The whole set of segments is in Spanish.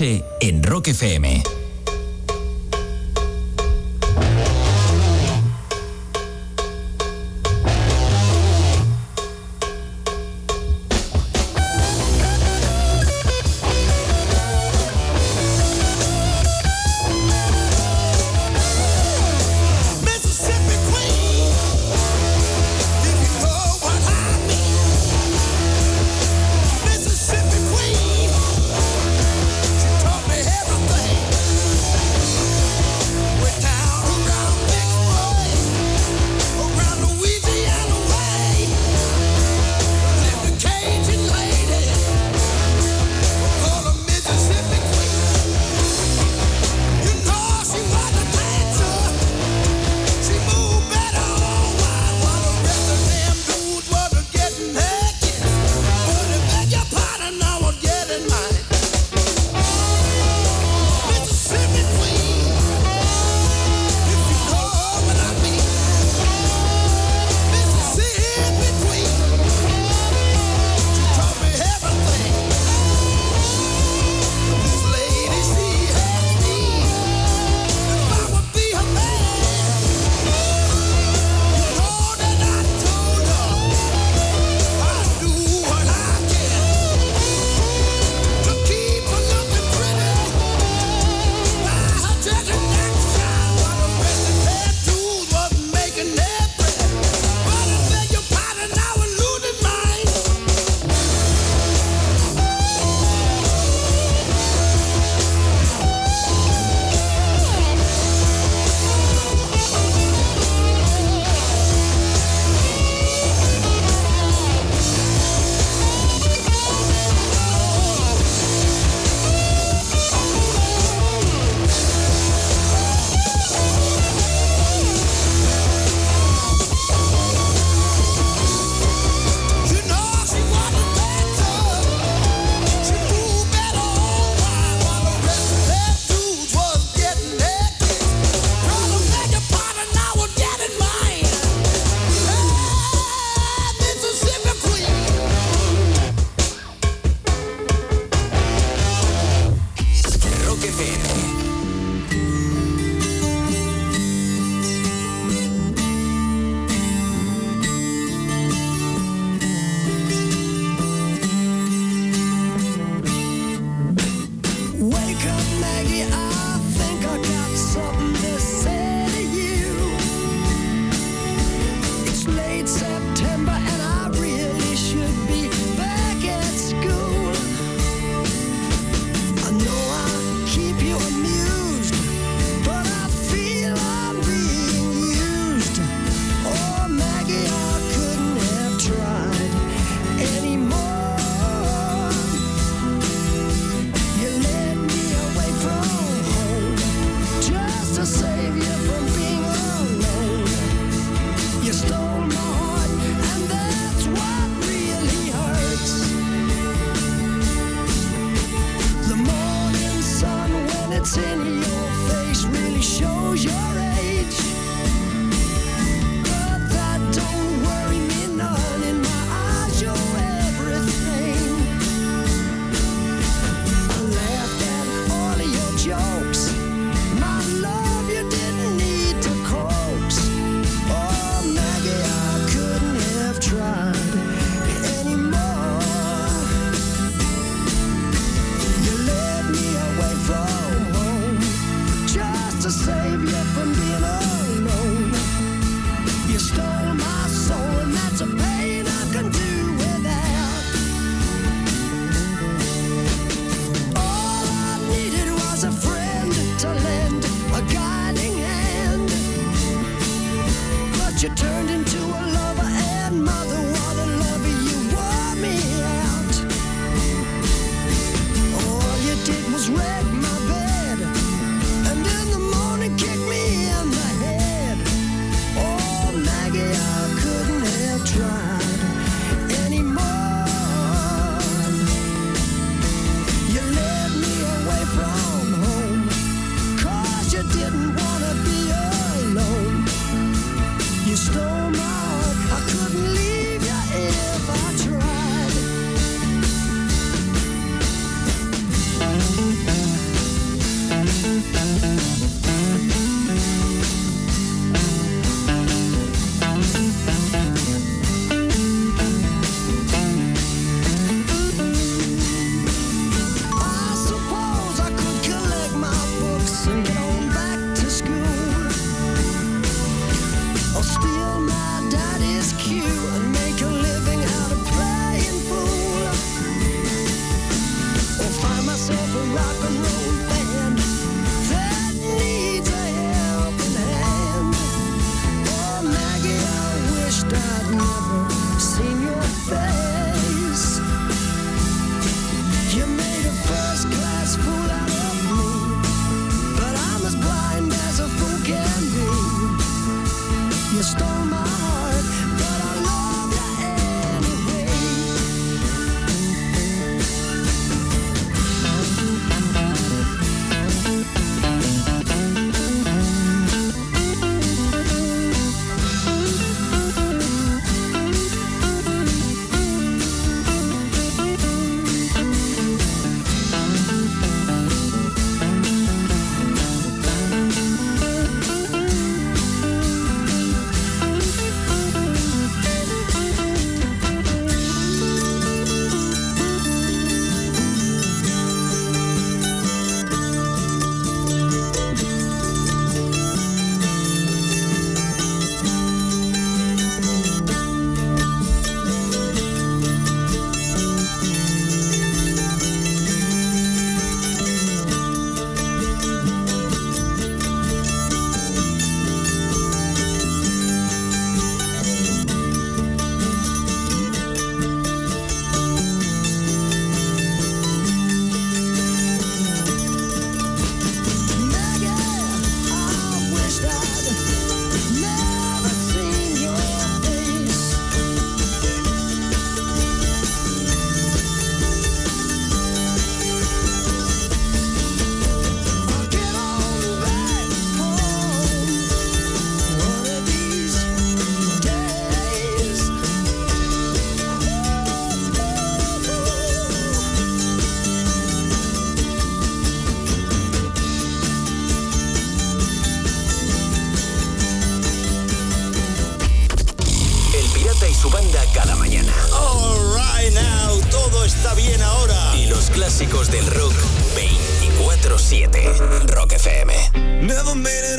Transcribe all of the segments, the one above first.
en Rock FM.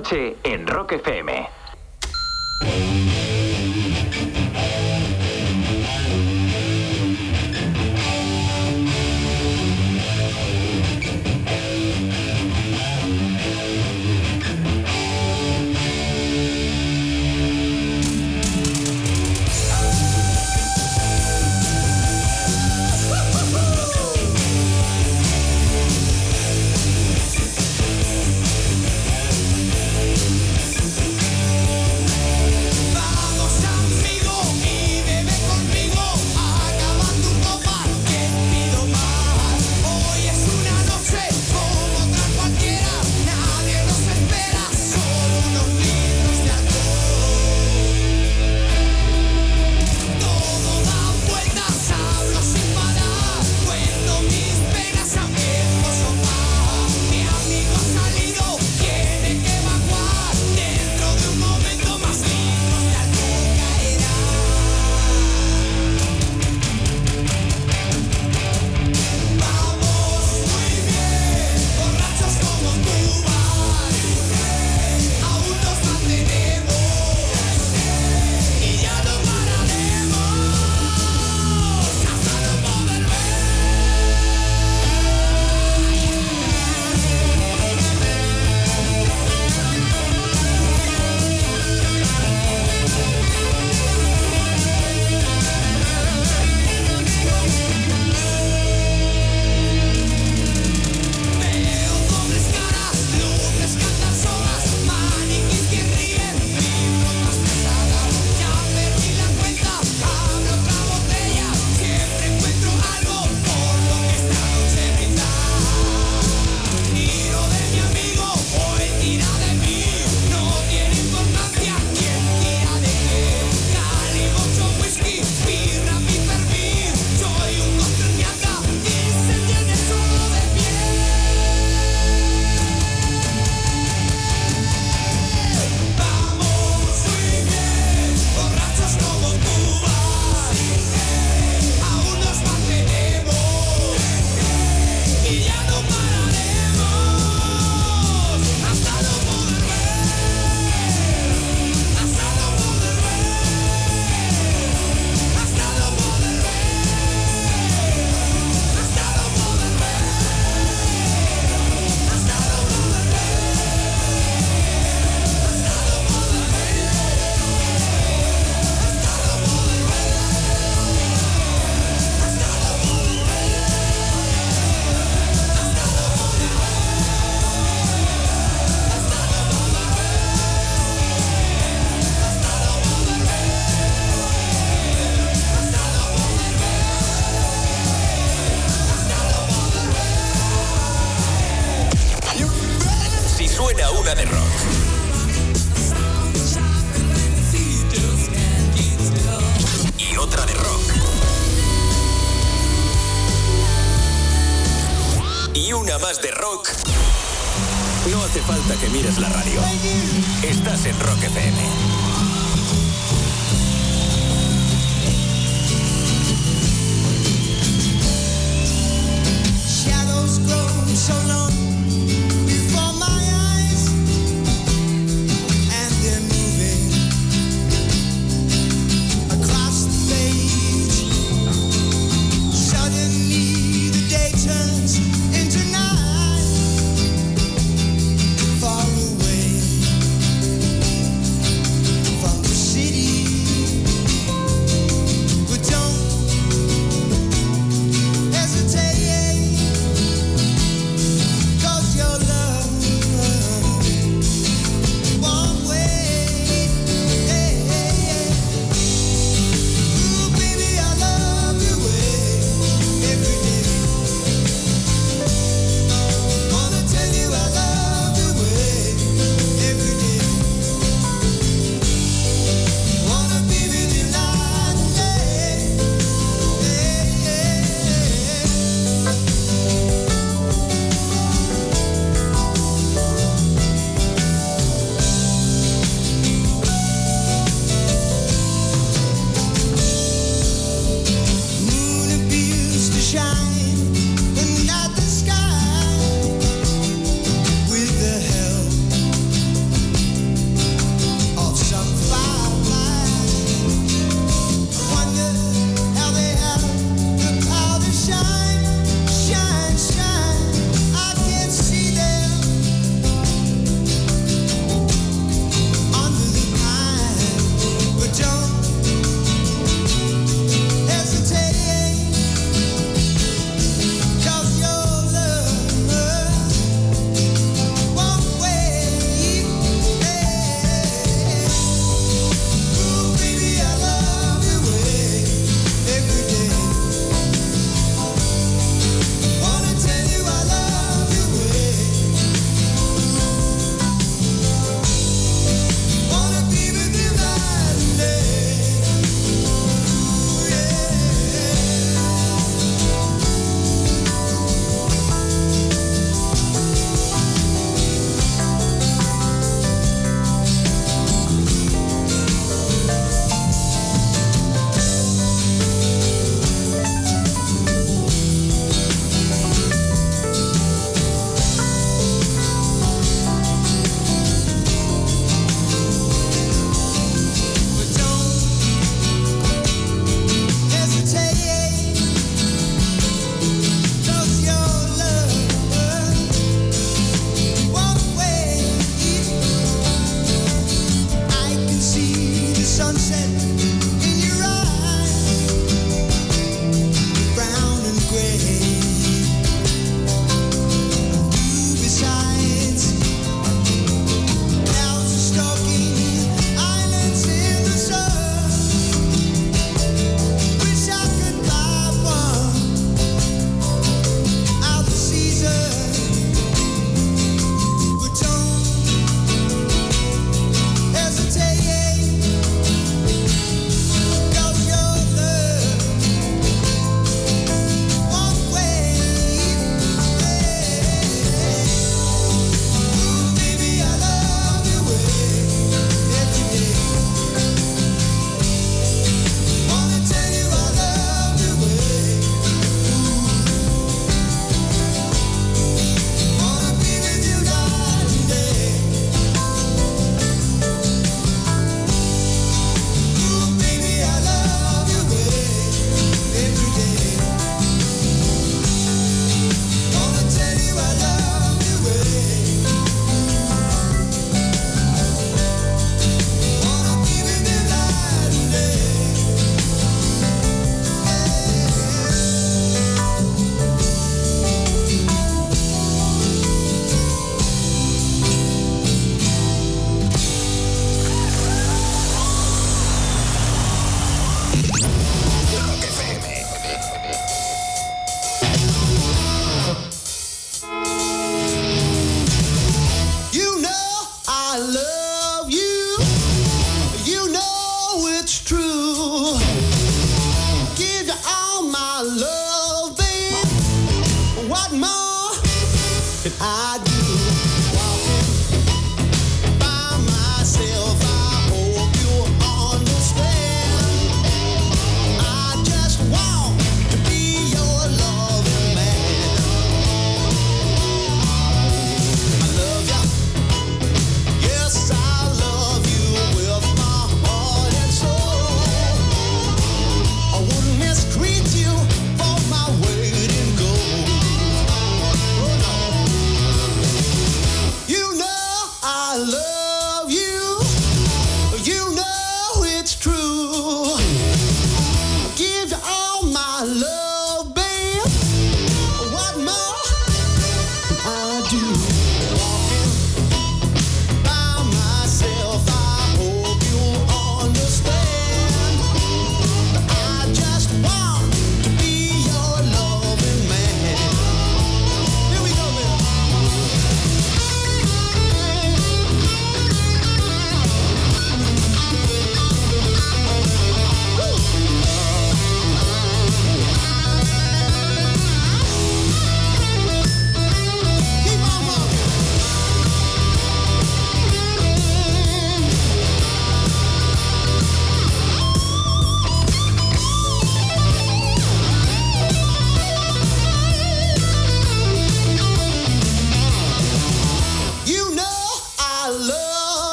noche en Rock FM.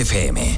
Rock FM.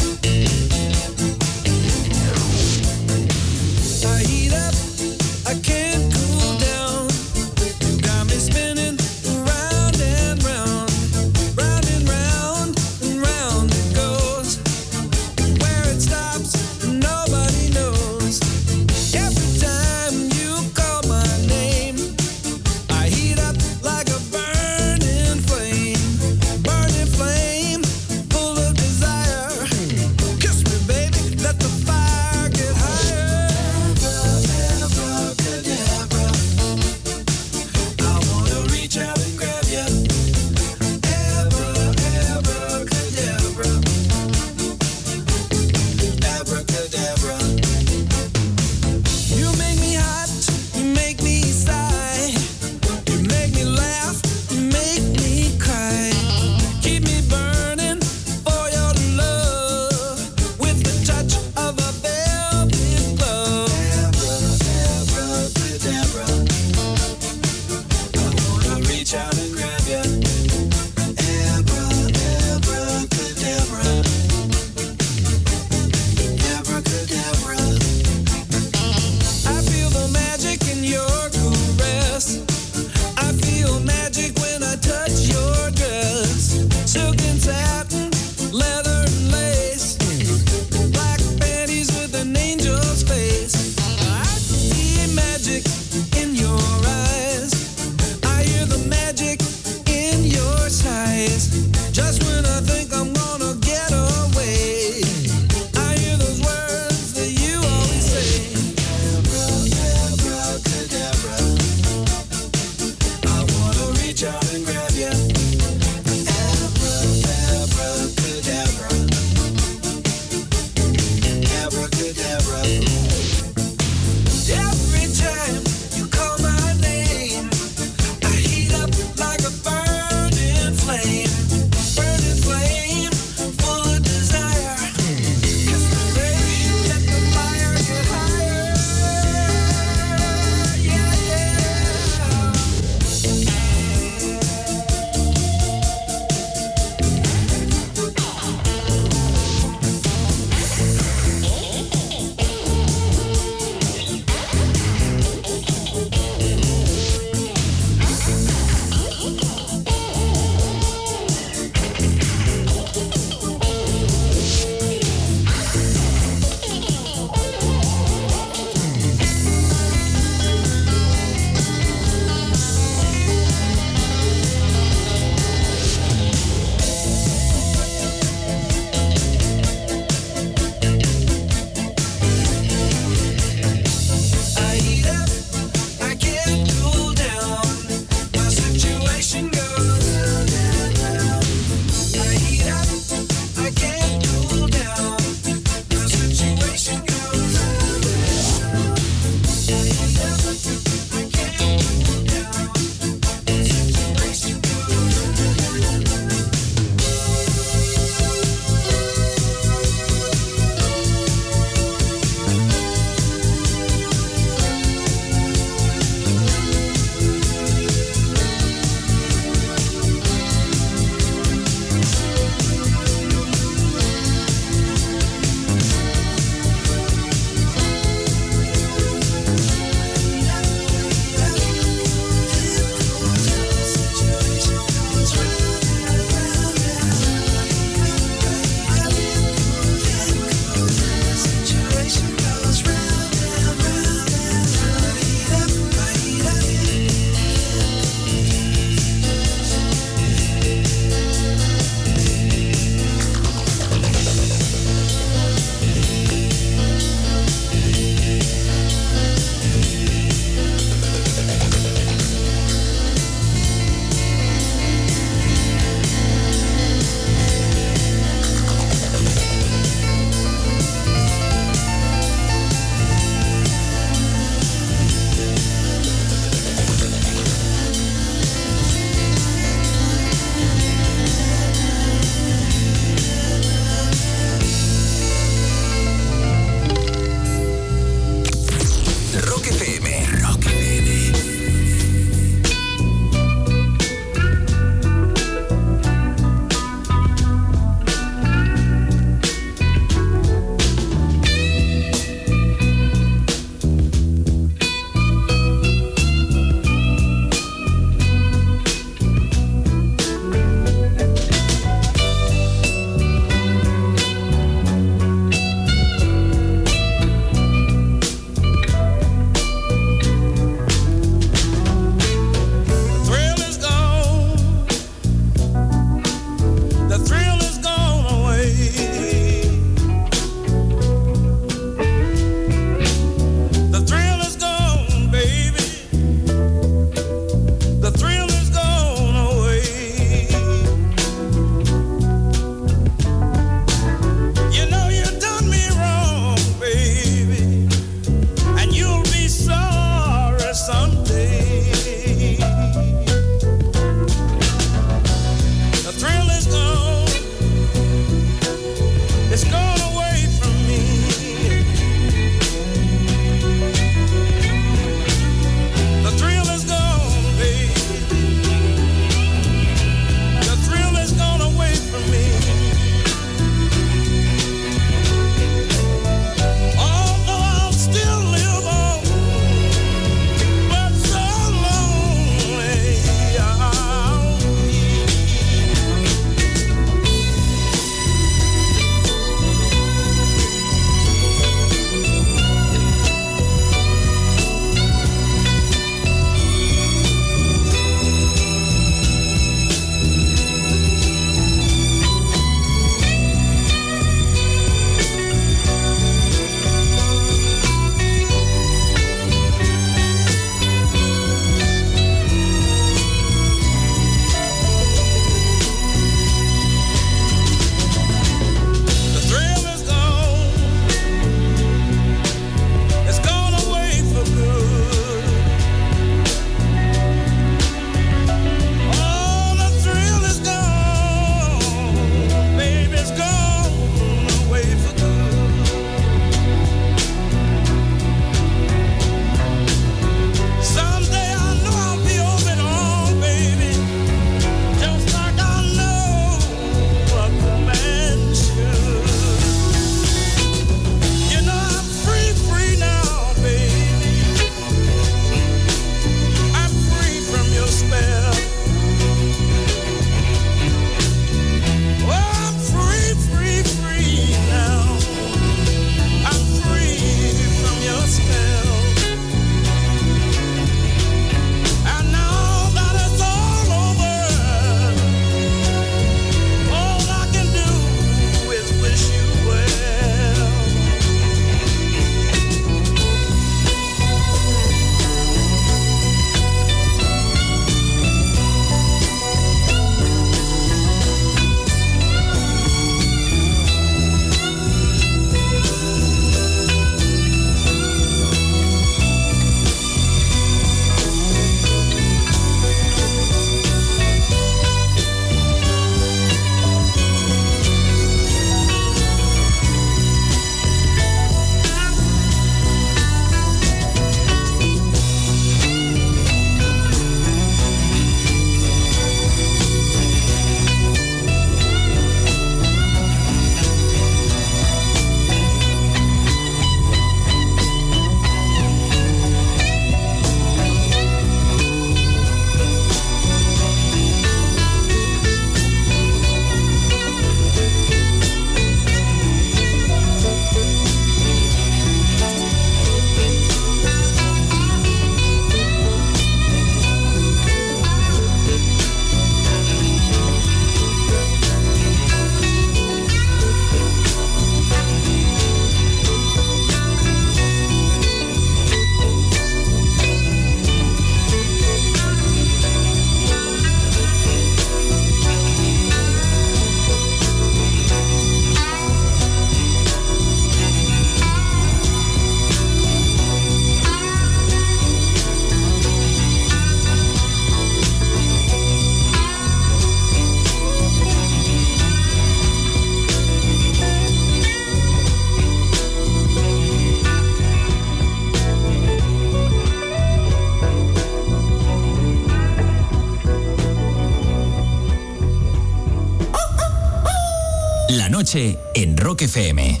En Rock FM.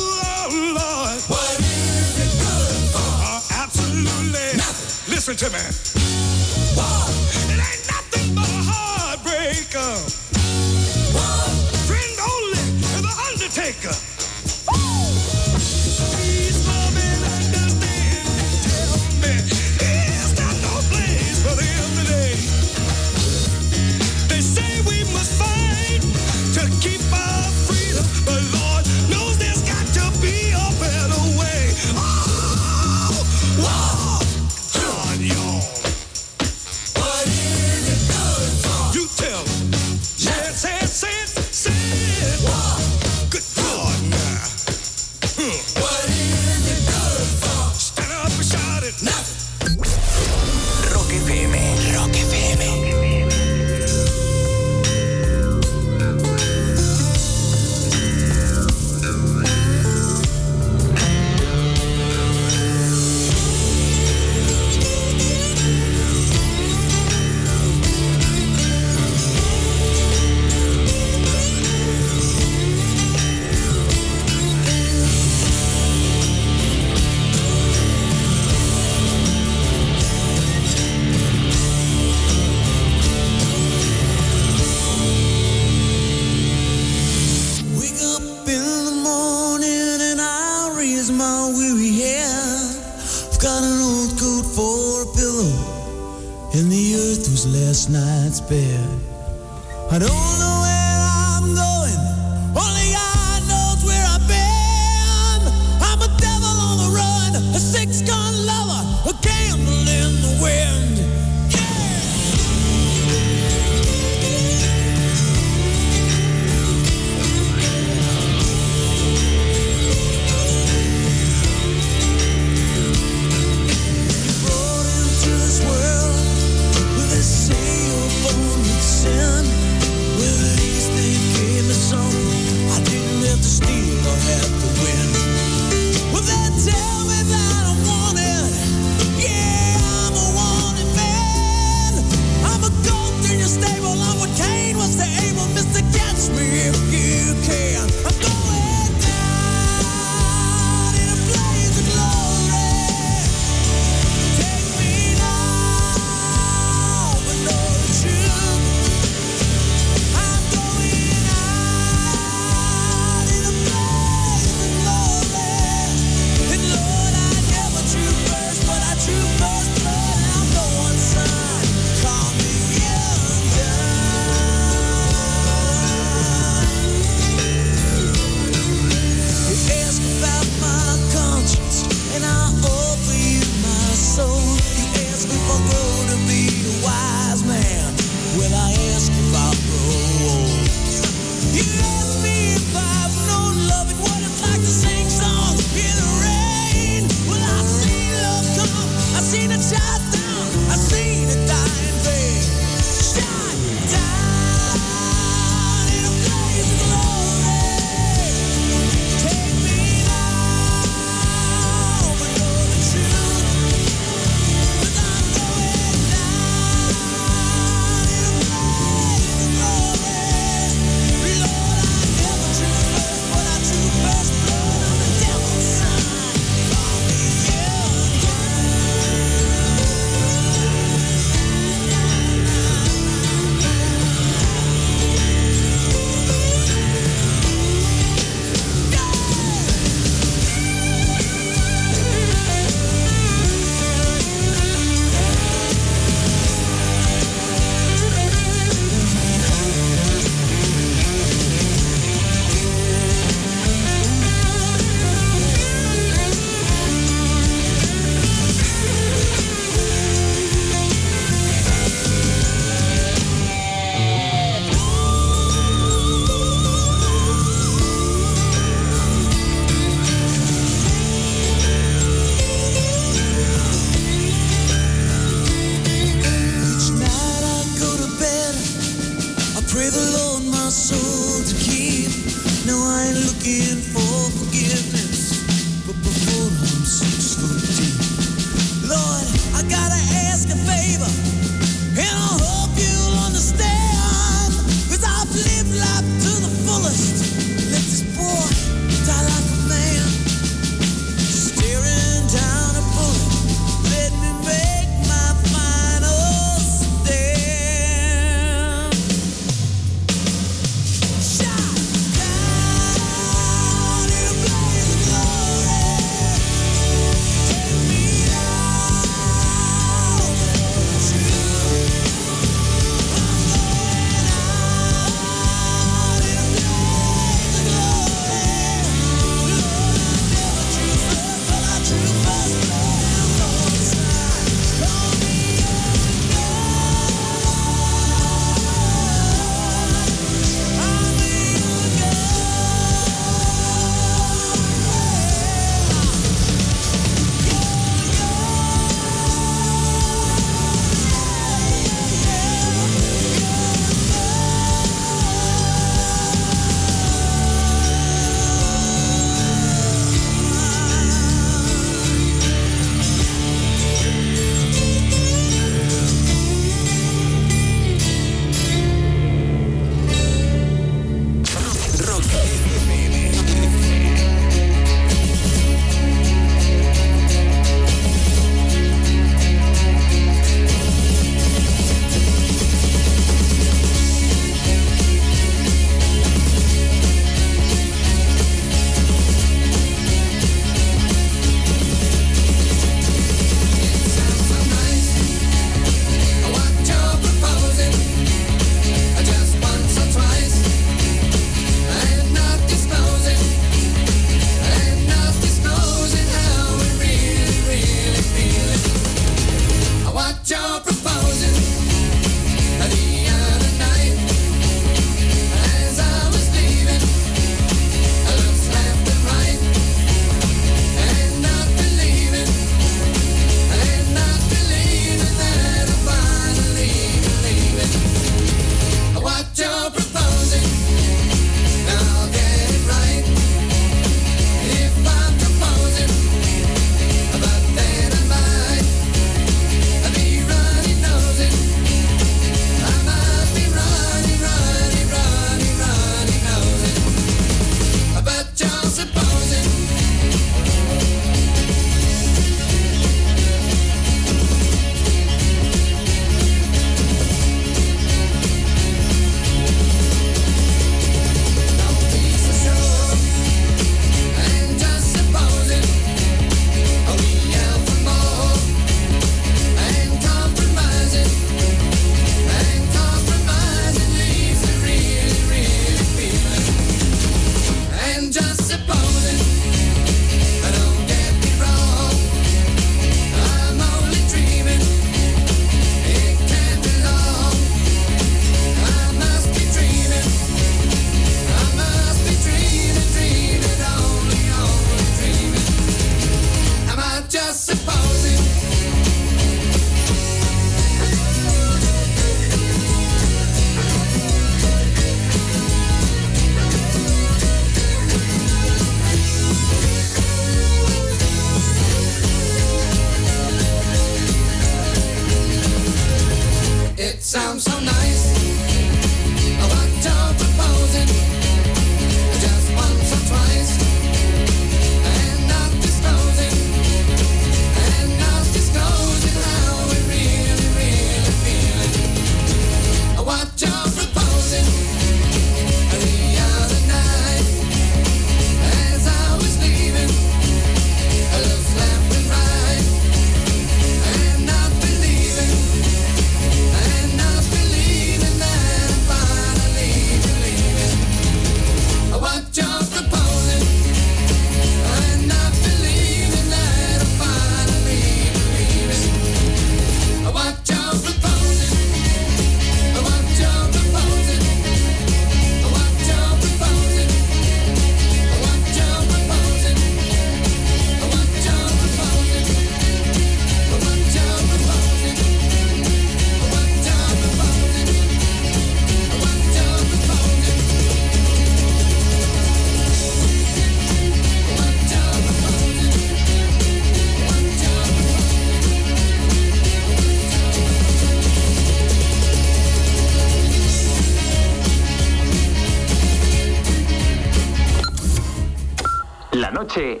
Noche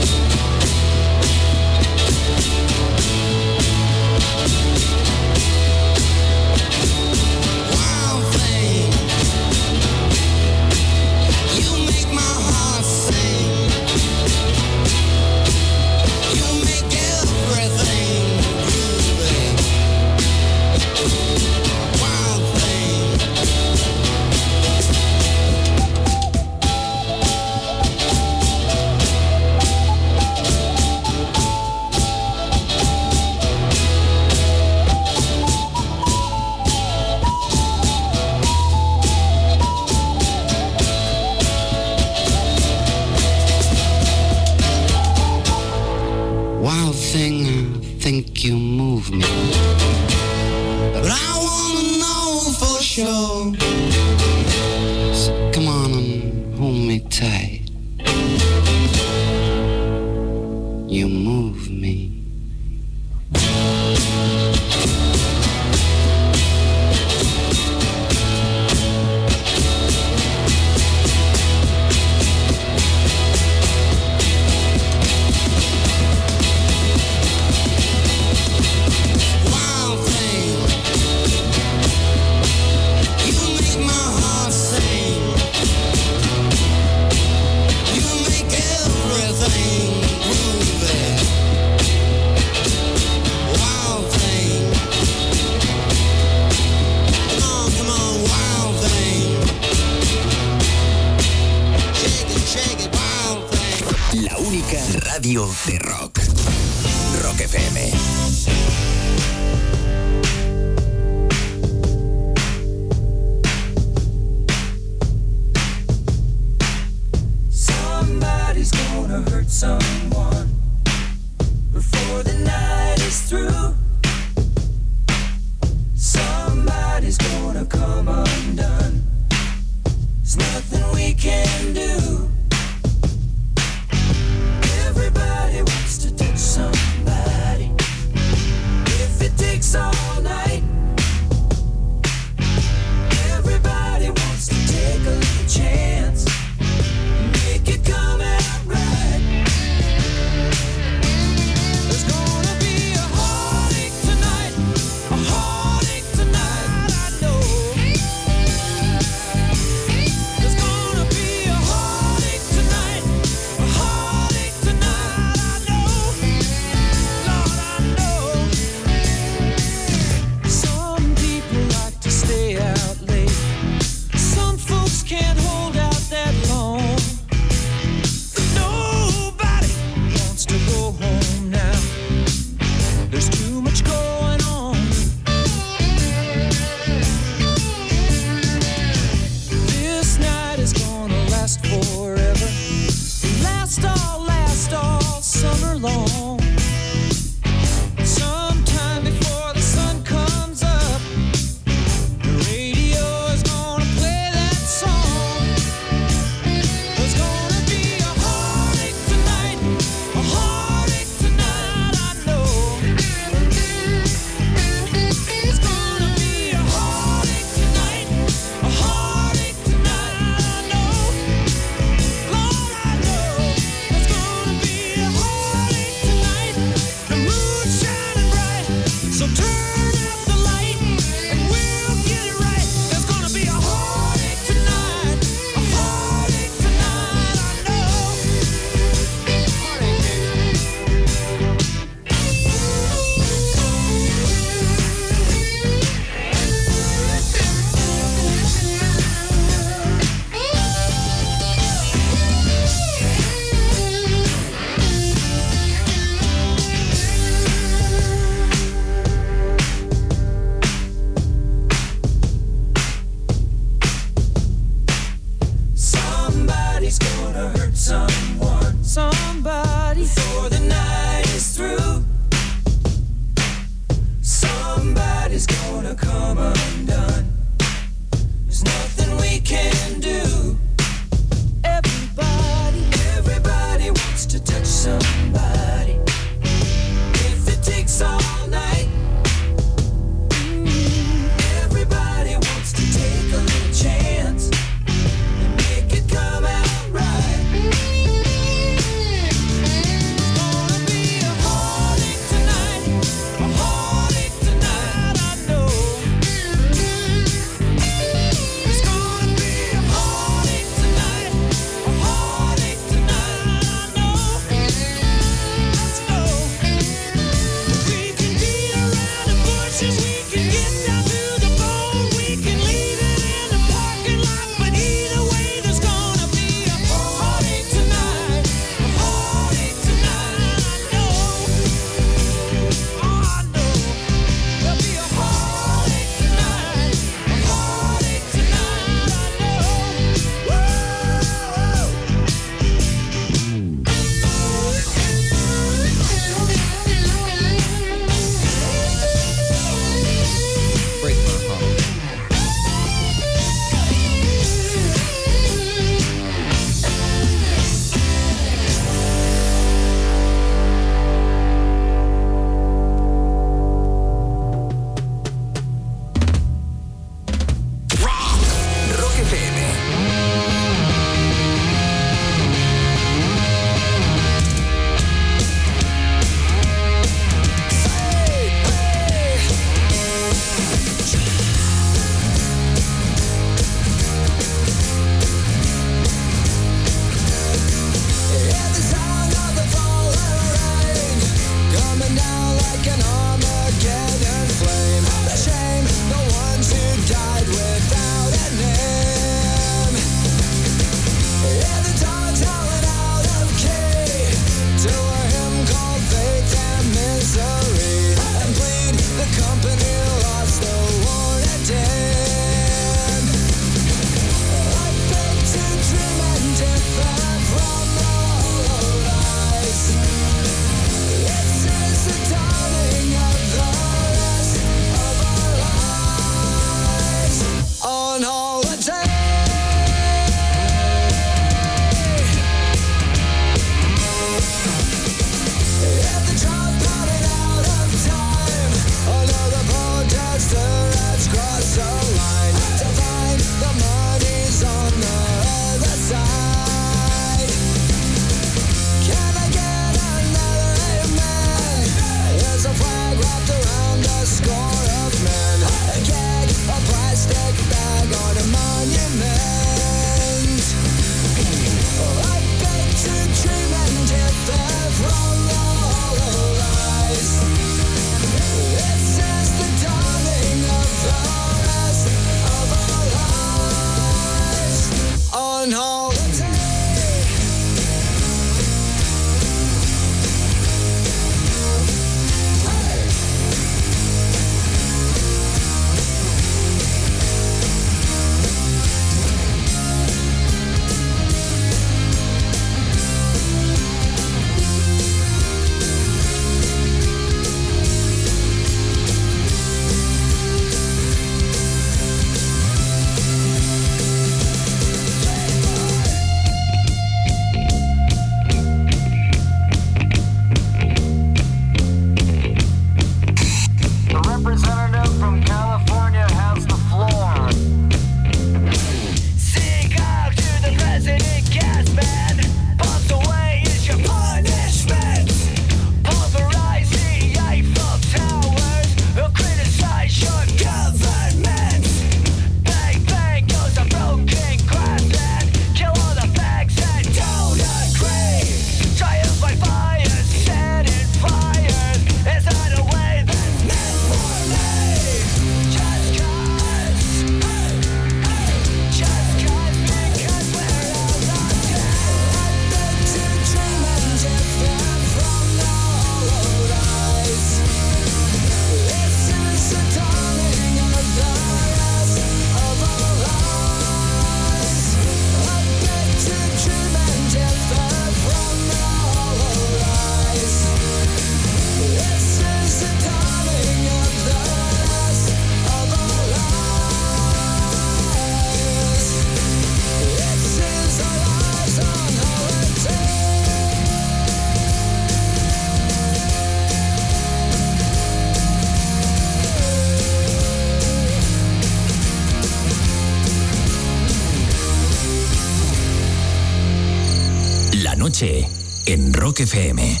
Rock FM.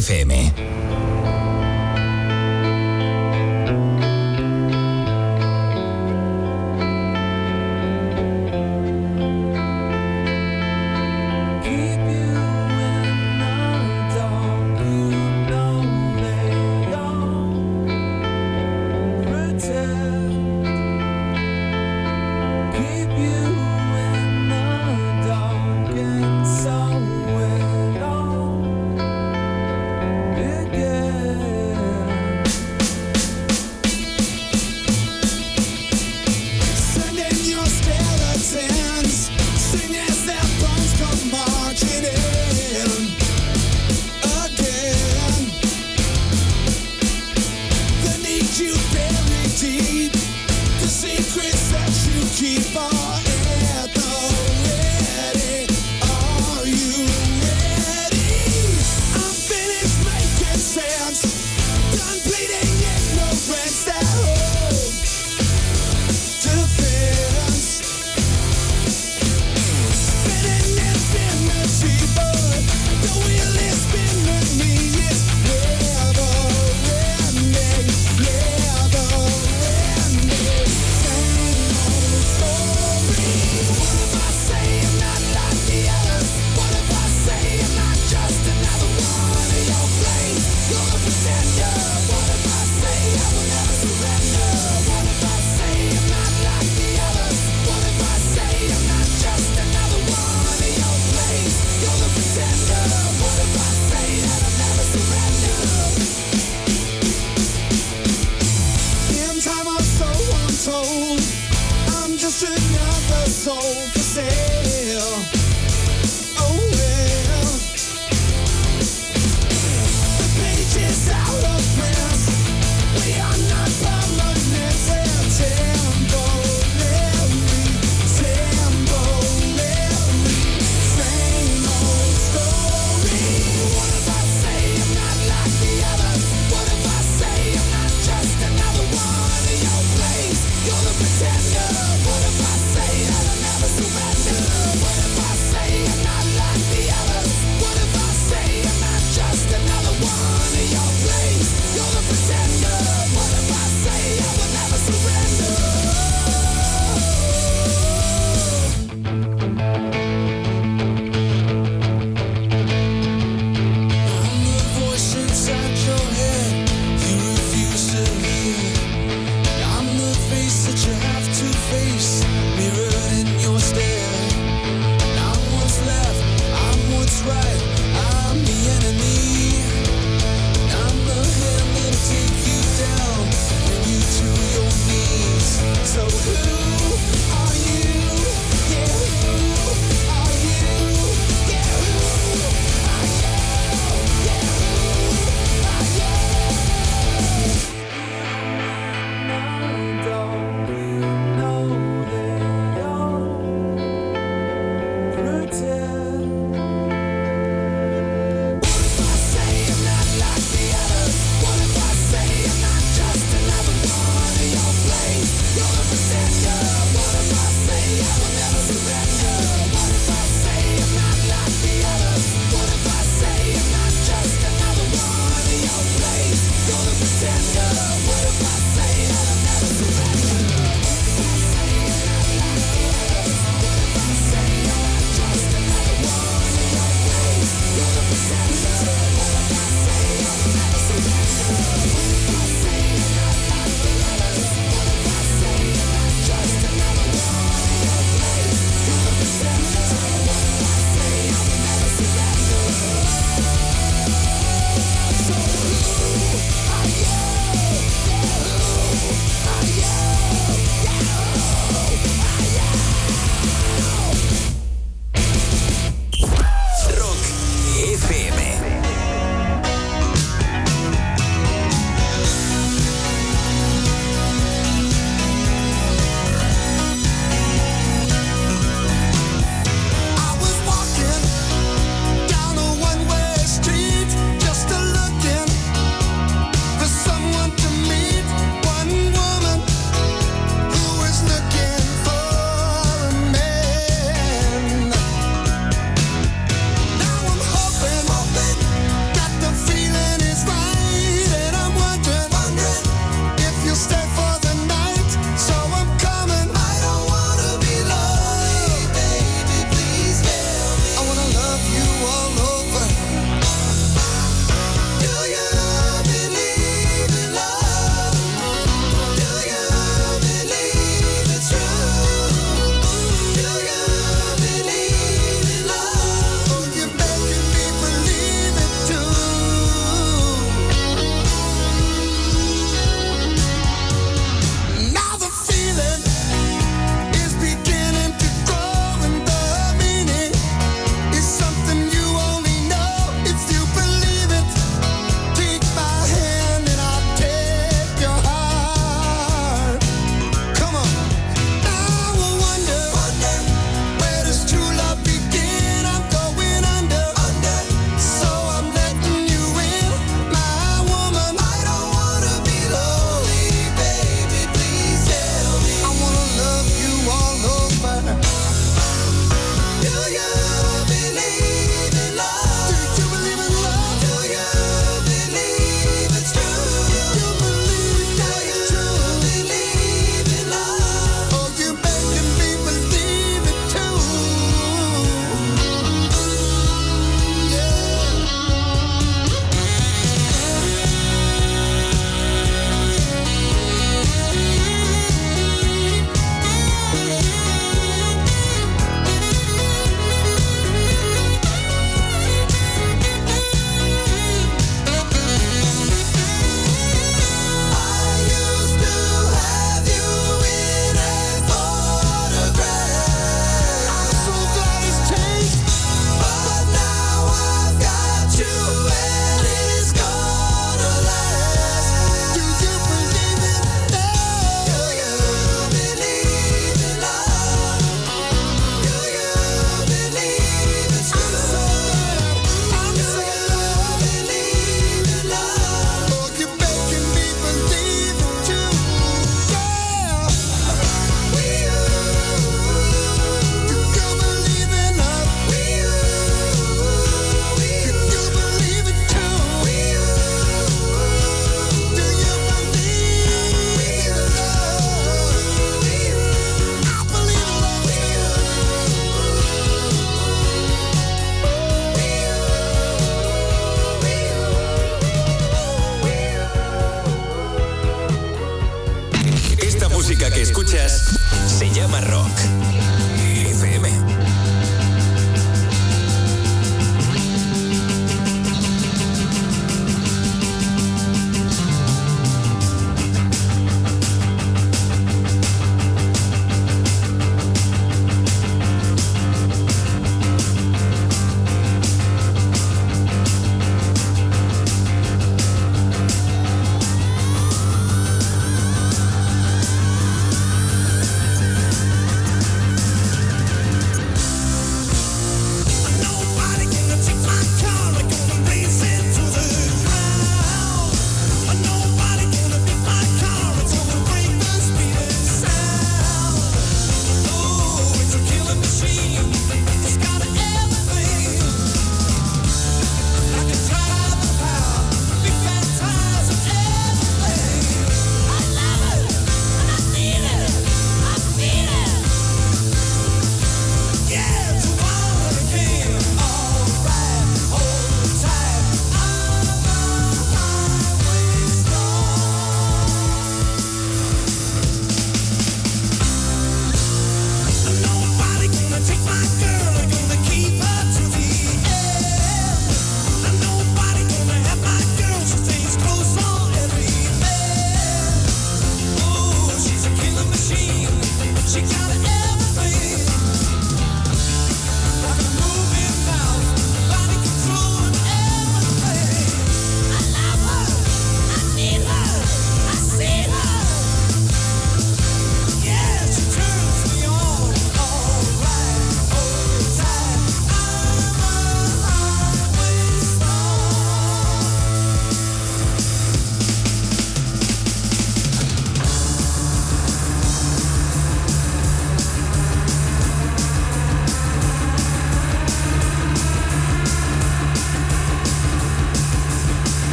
FM.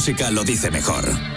Música lo dice mejor.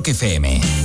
Rock FM.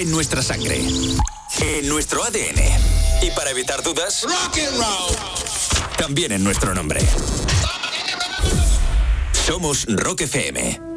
En nuestra sangre, en nuestro ADN. Y para evitar dudas, rock and roll. También en nuestro nombre. Somos Rock FM.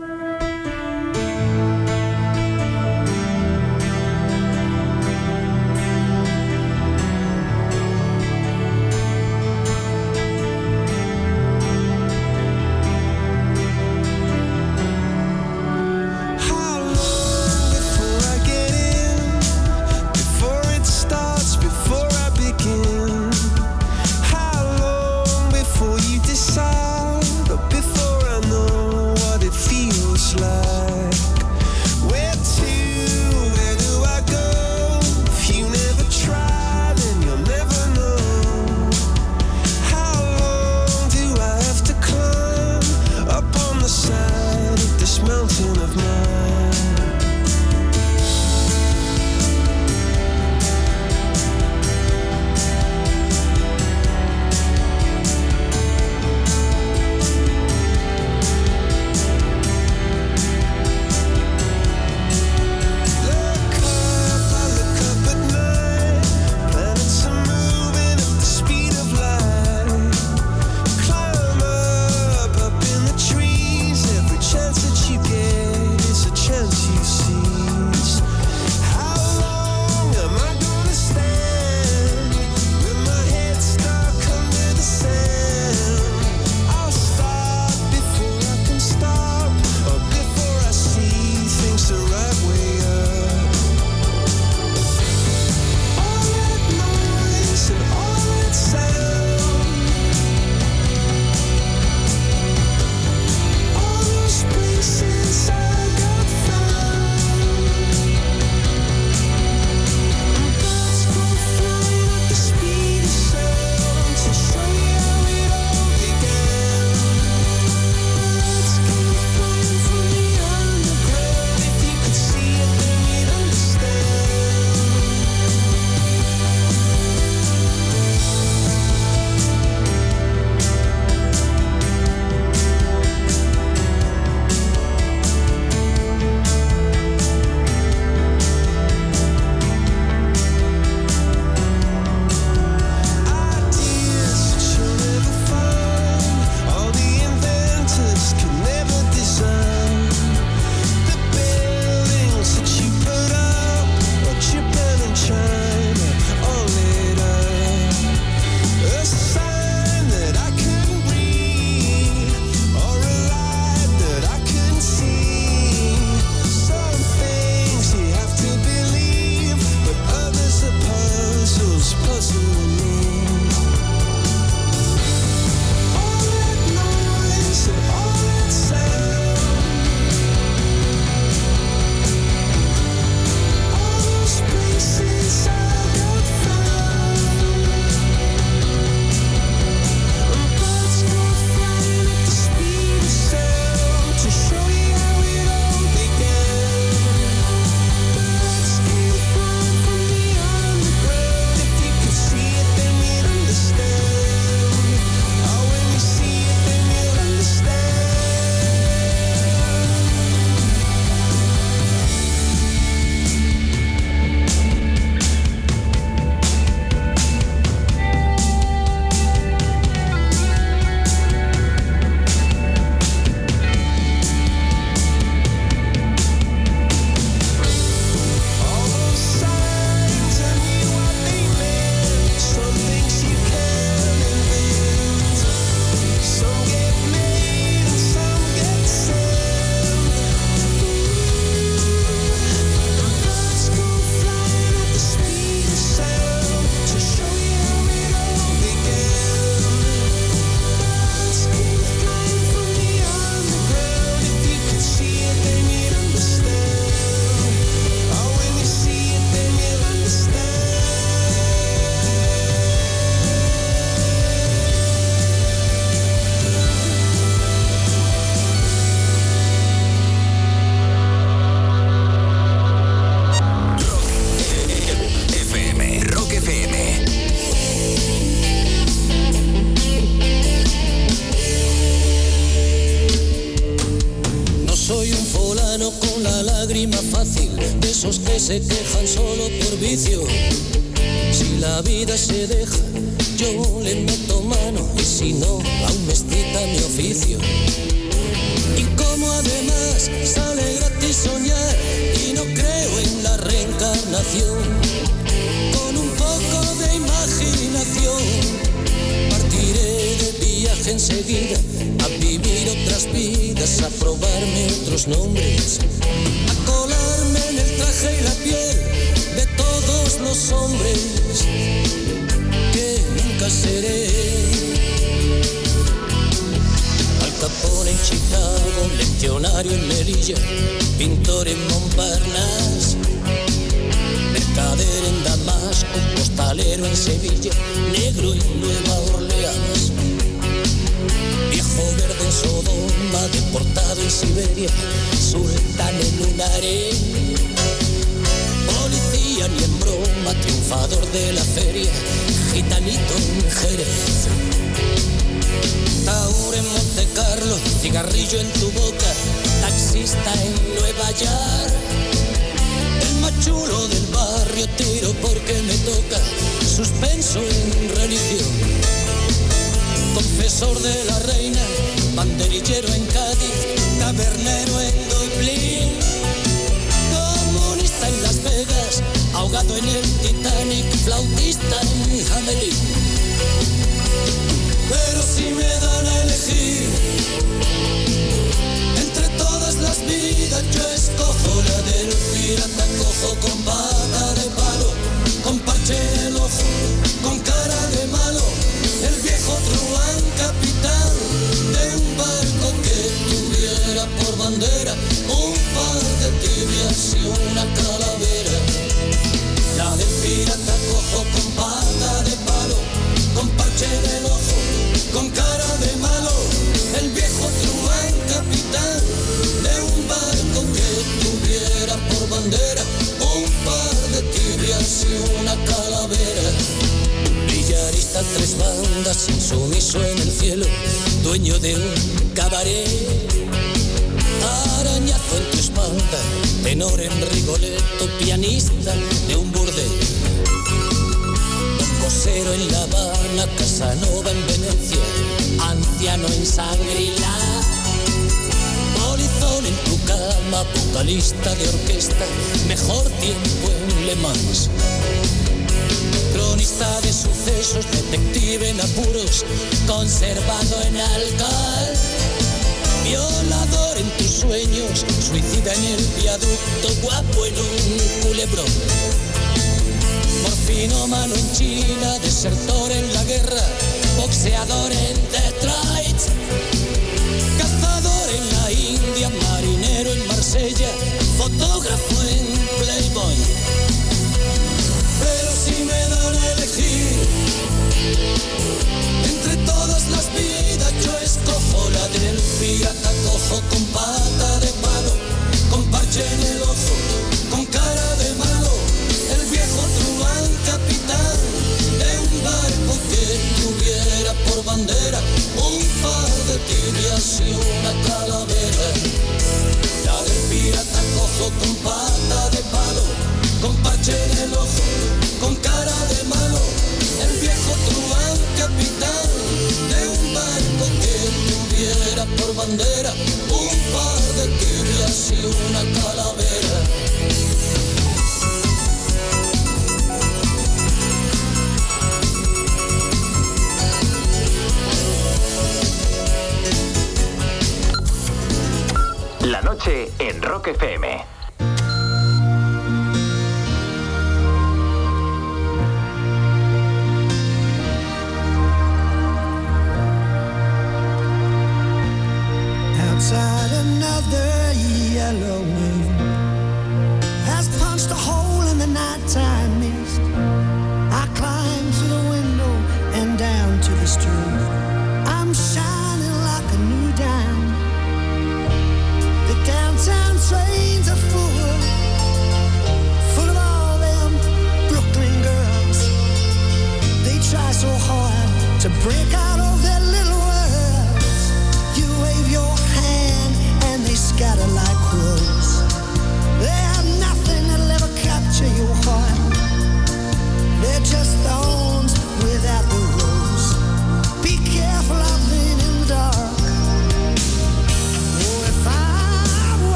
Se quejan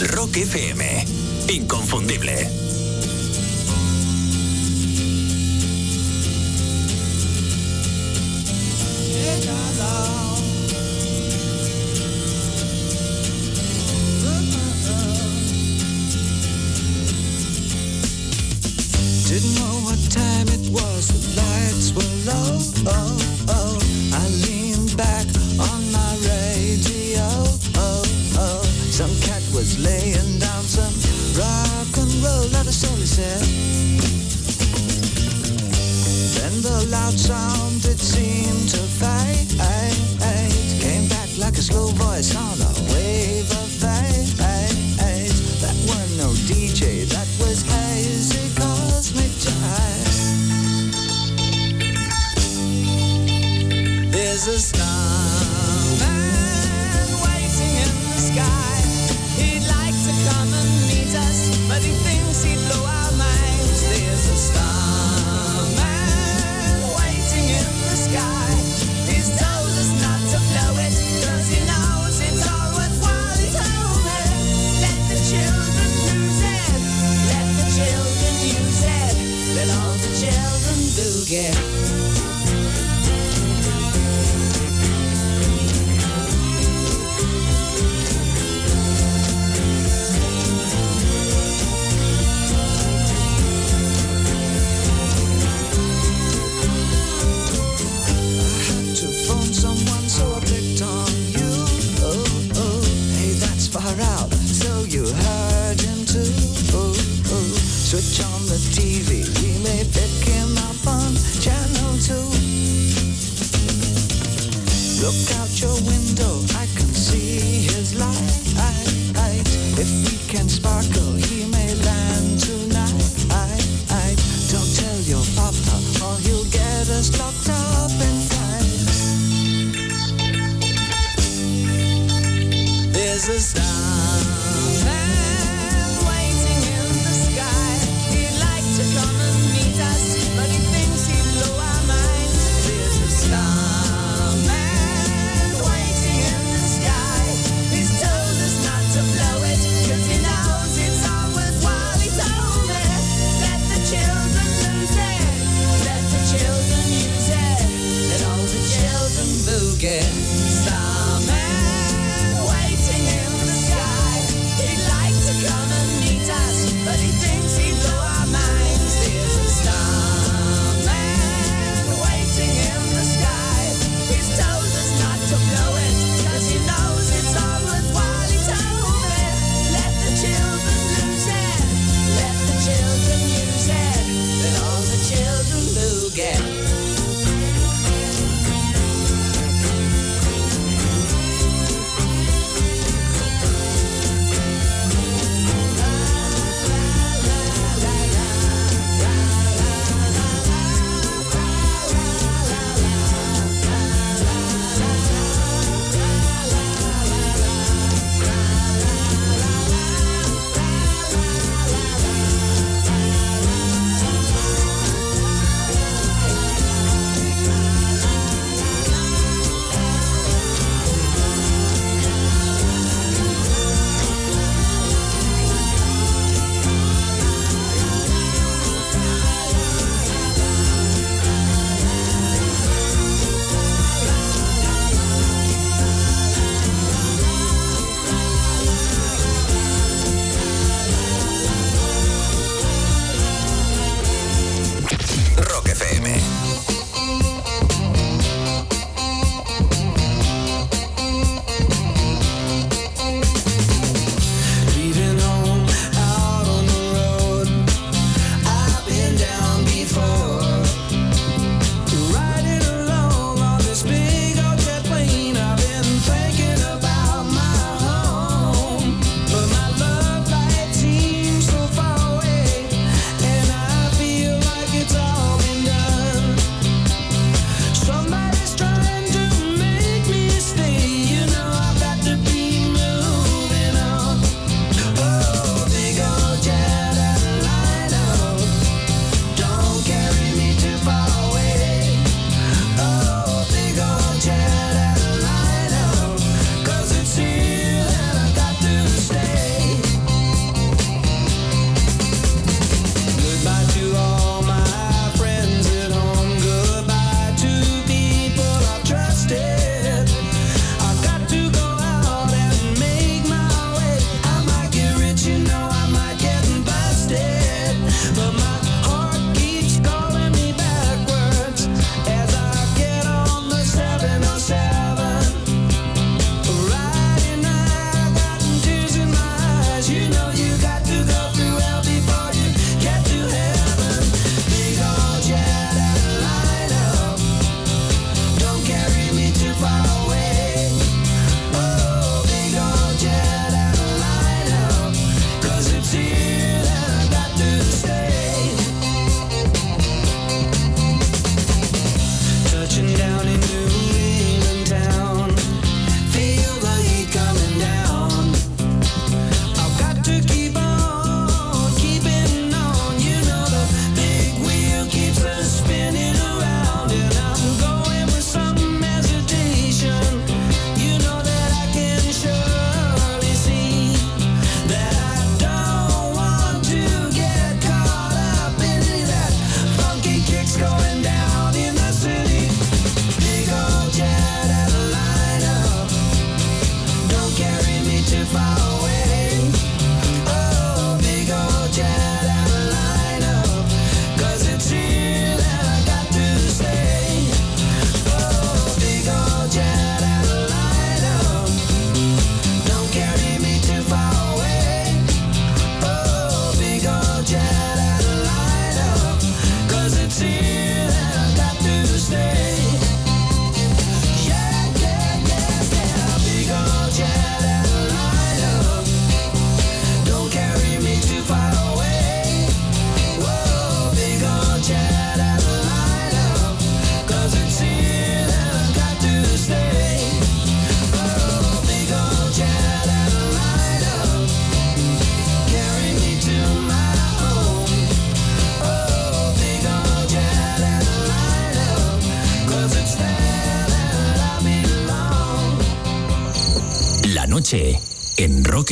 Rock FM. Inconfundible.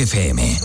FM.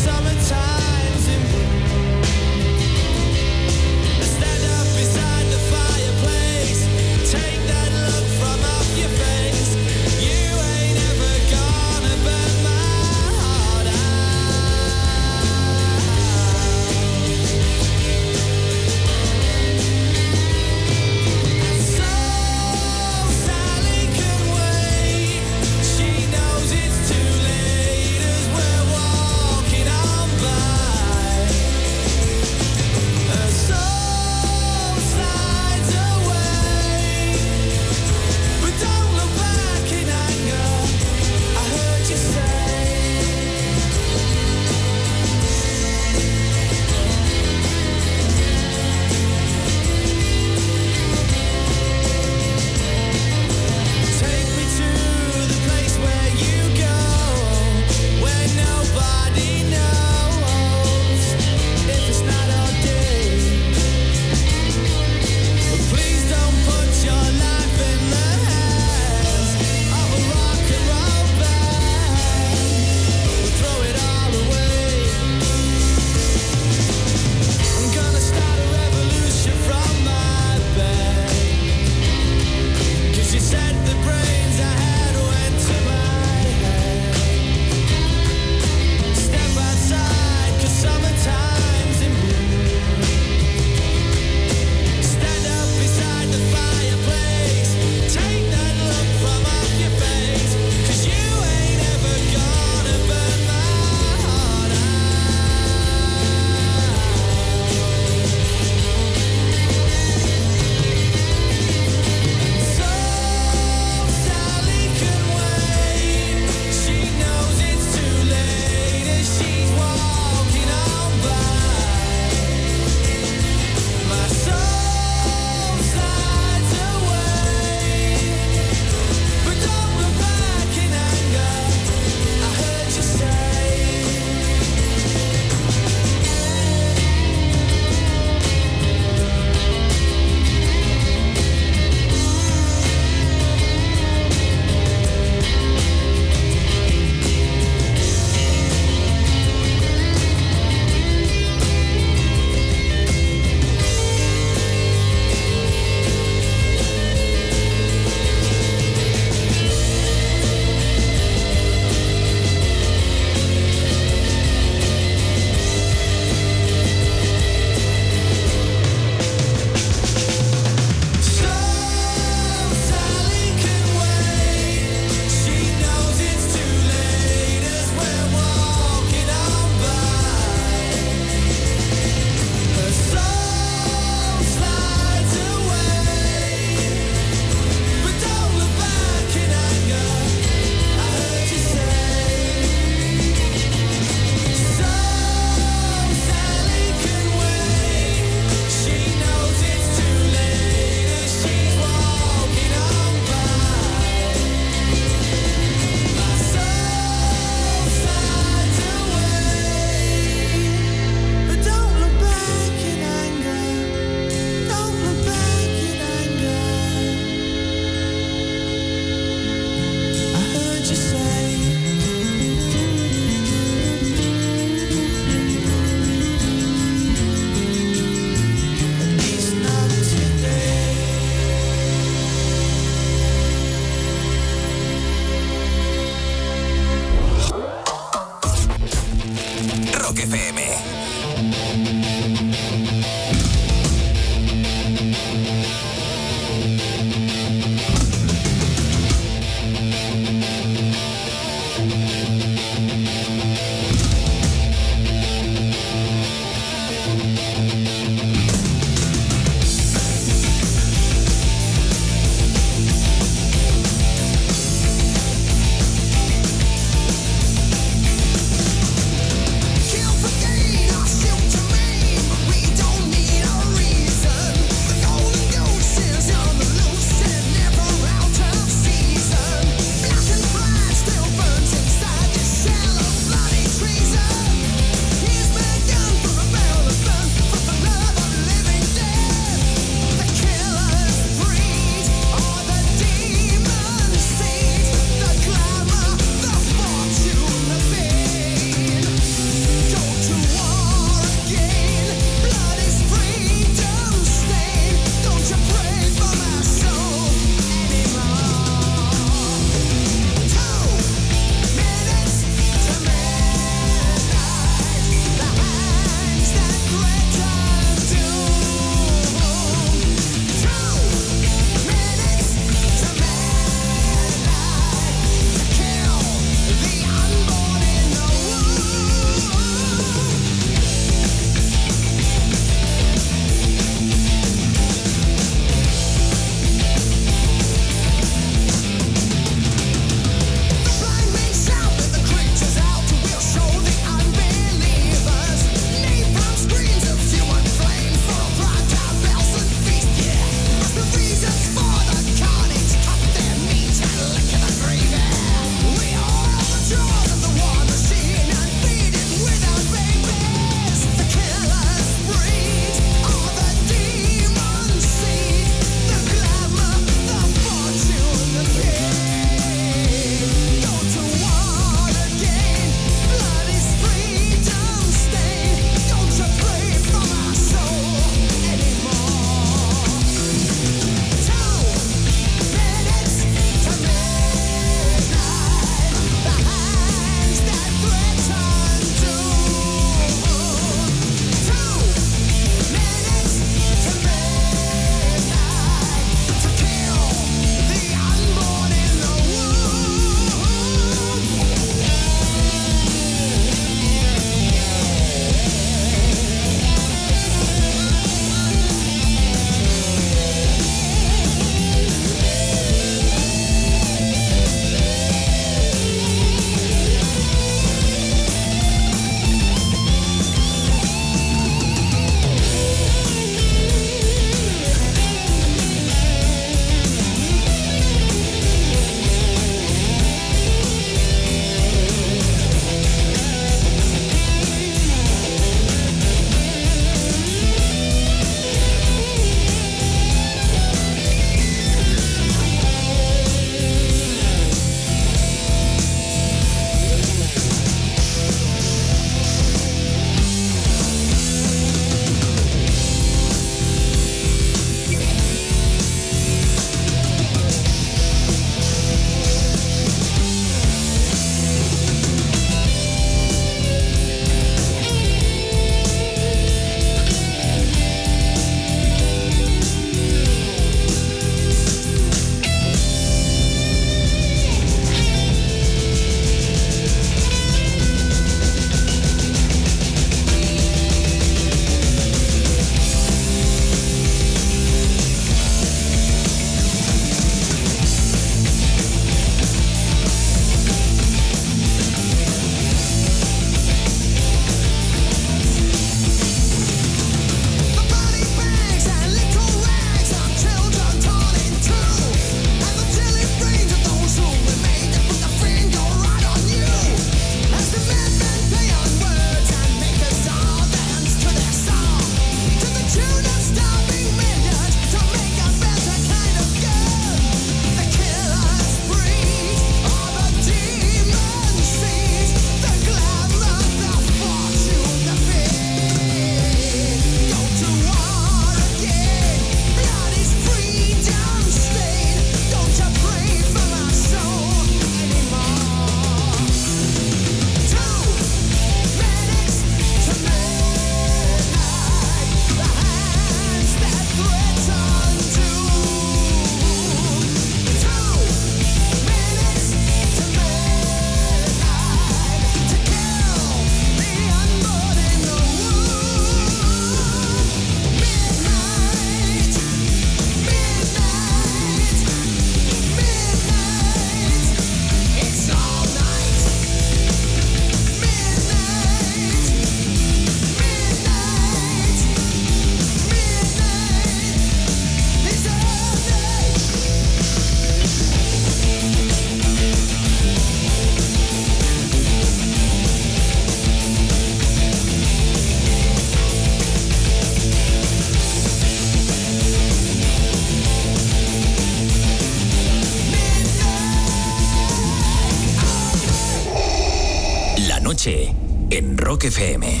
Rock FM.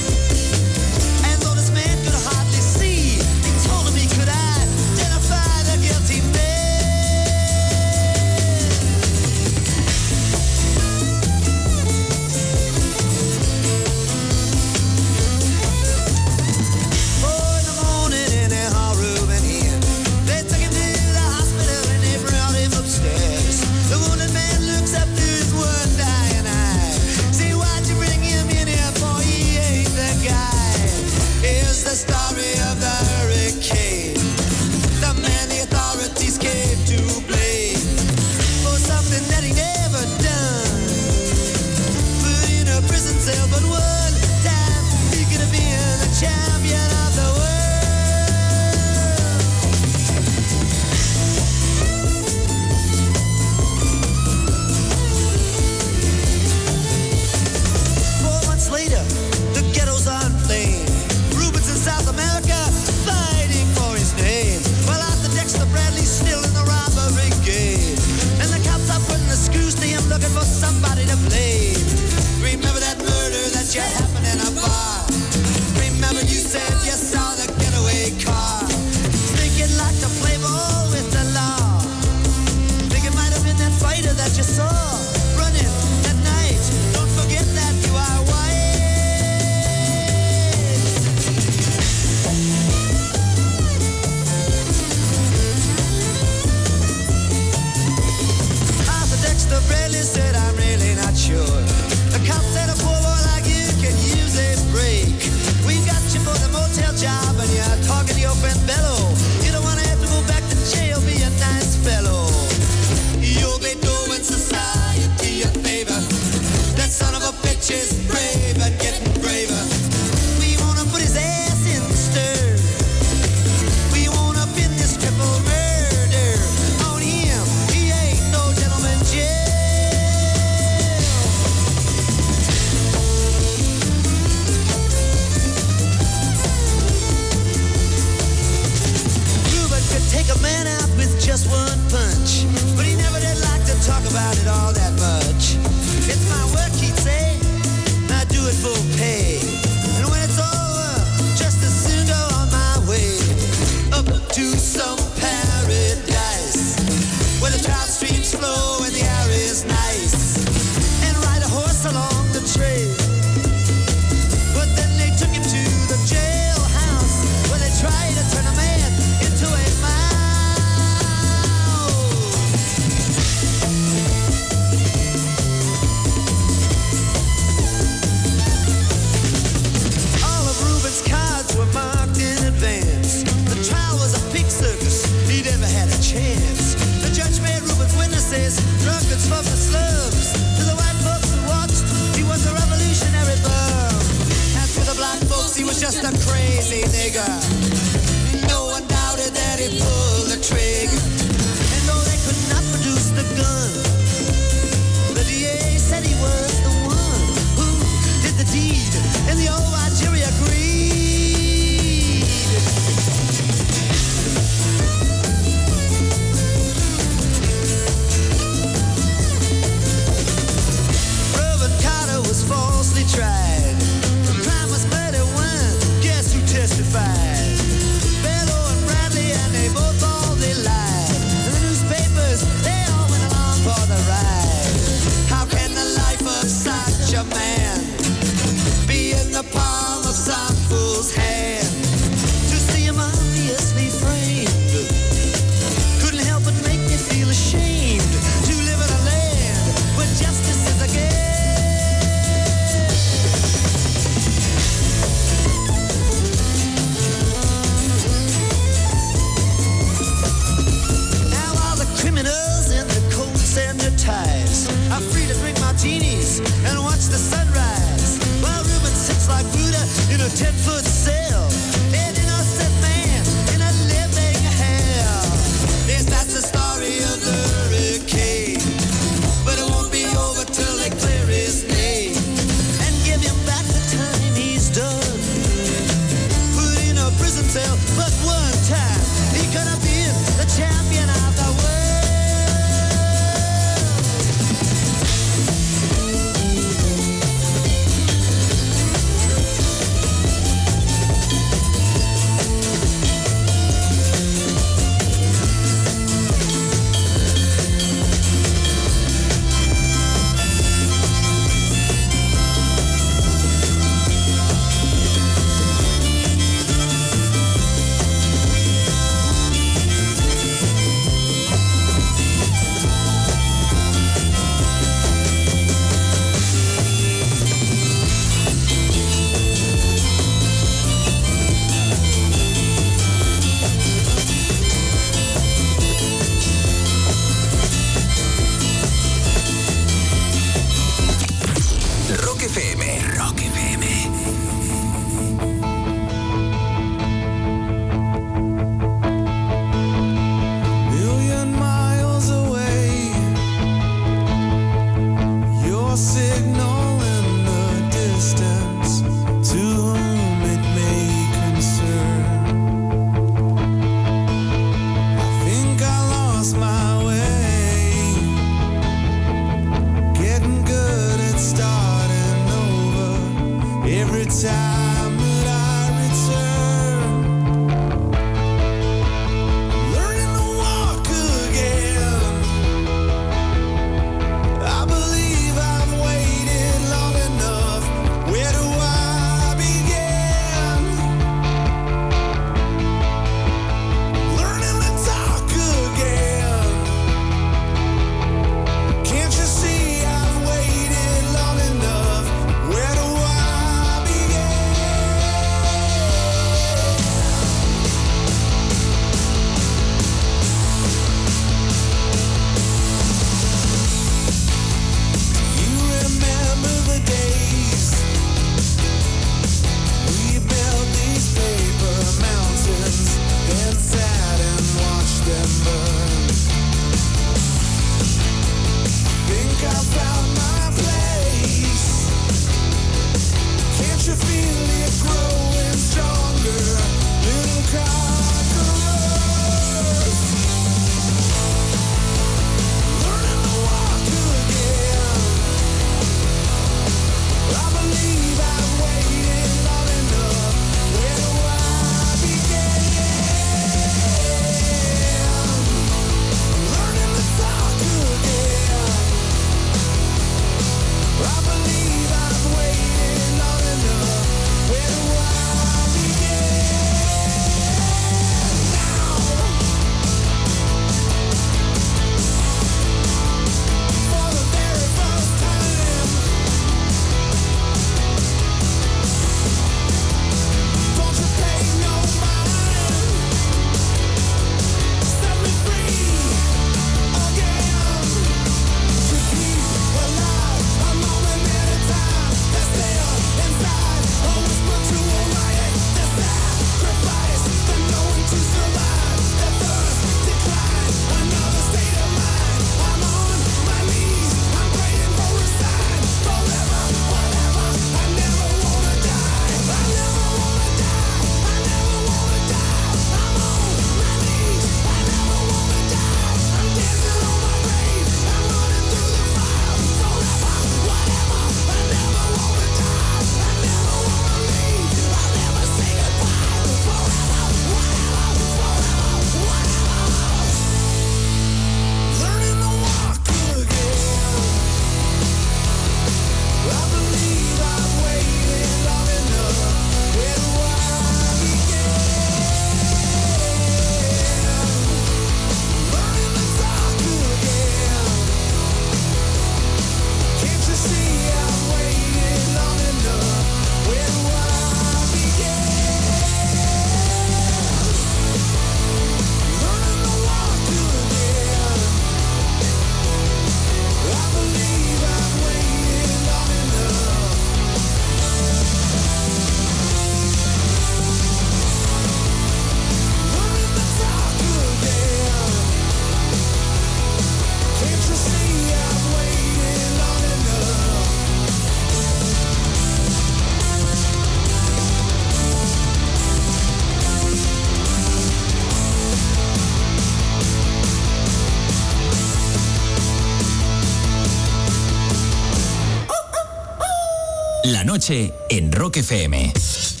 En Rock FM.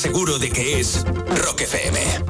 Seguro de que es Rock FM.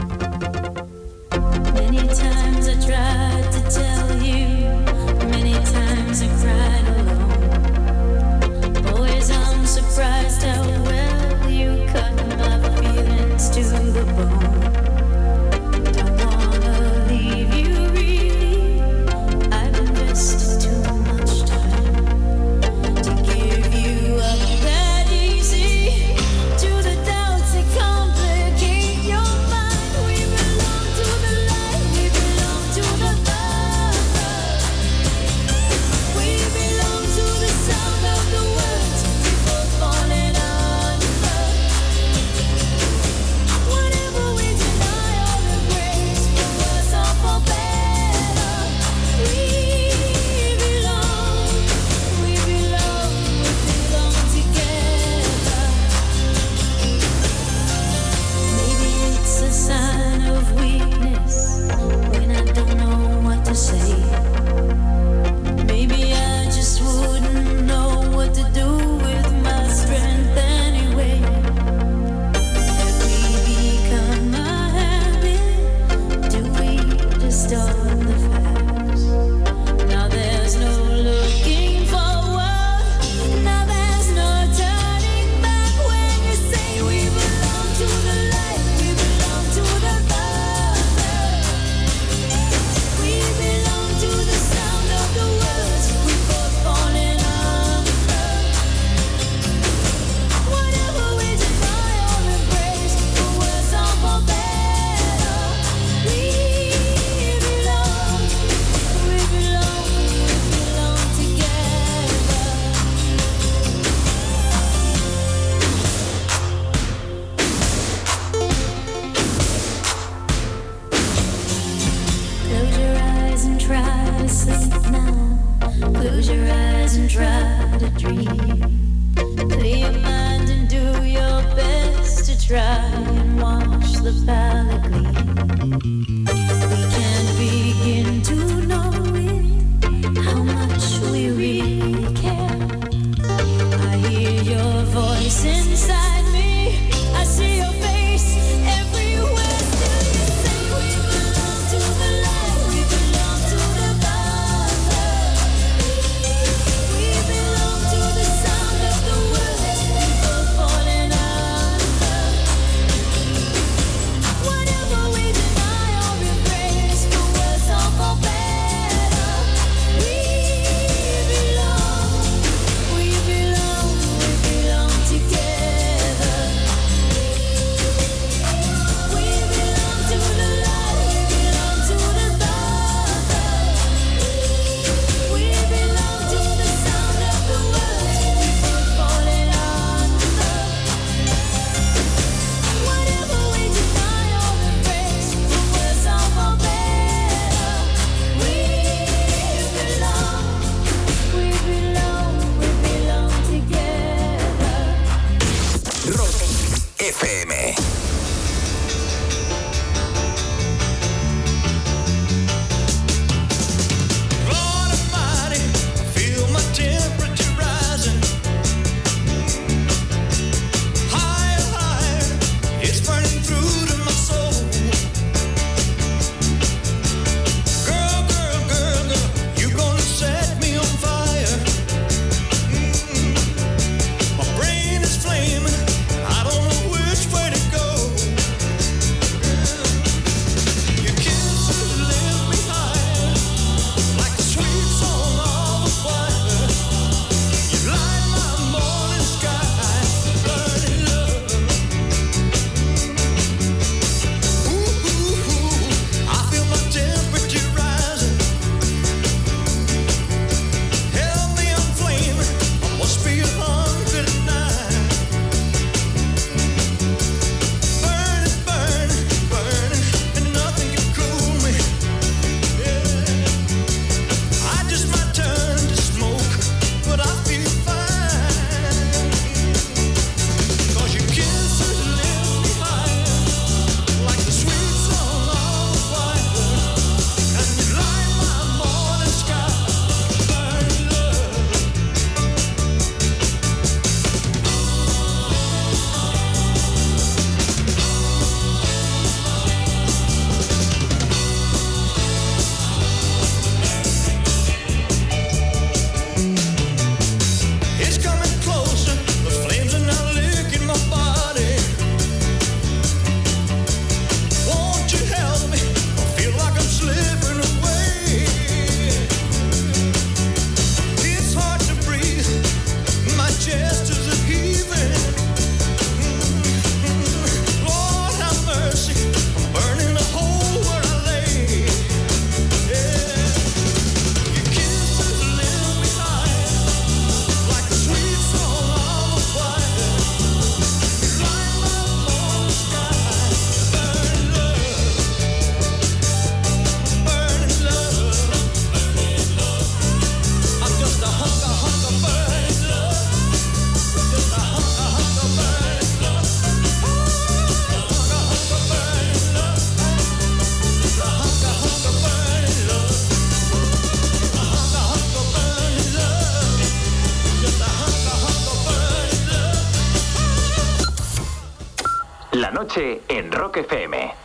Noche en Rock FM.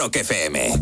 Rock FM.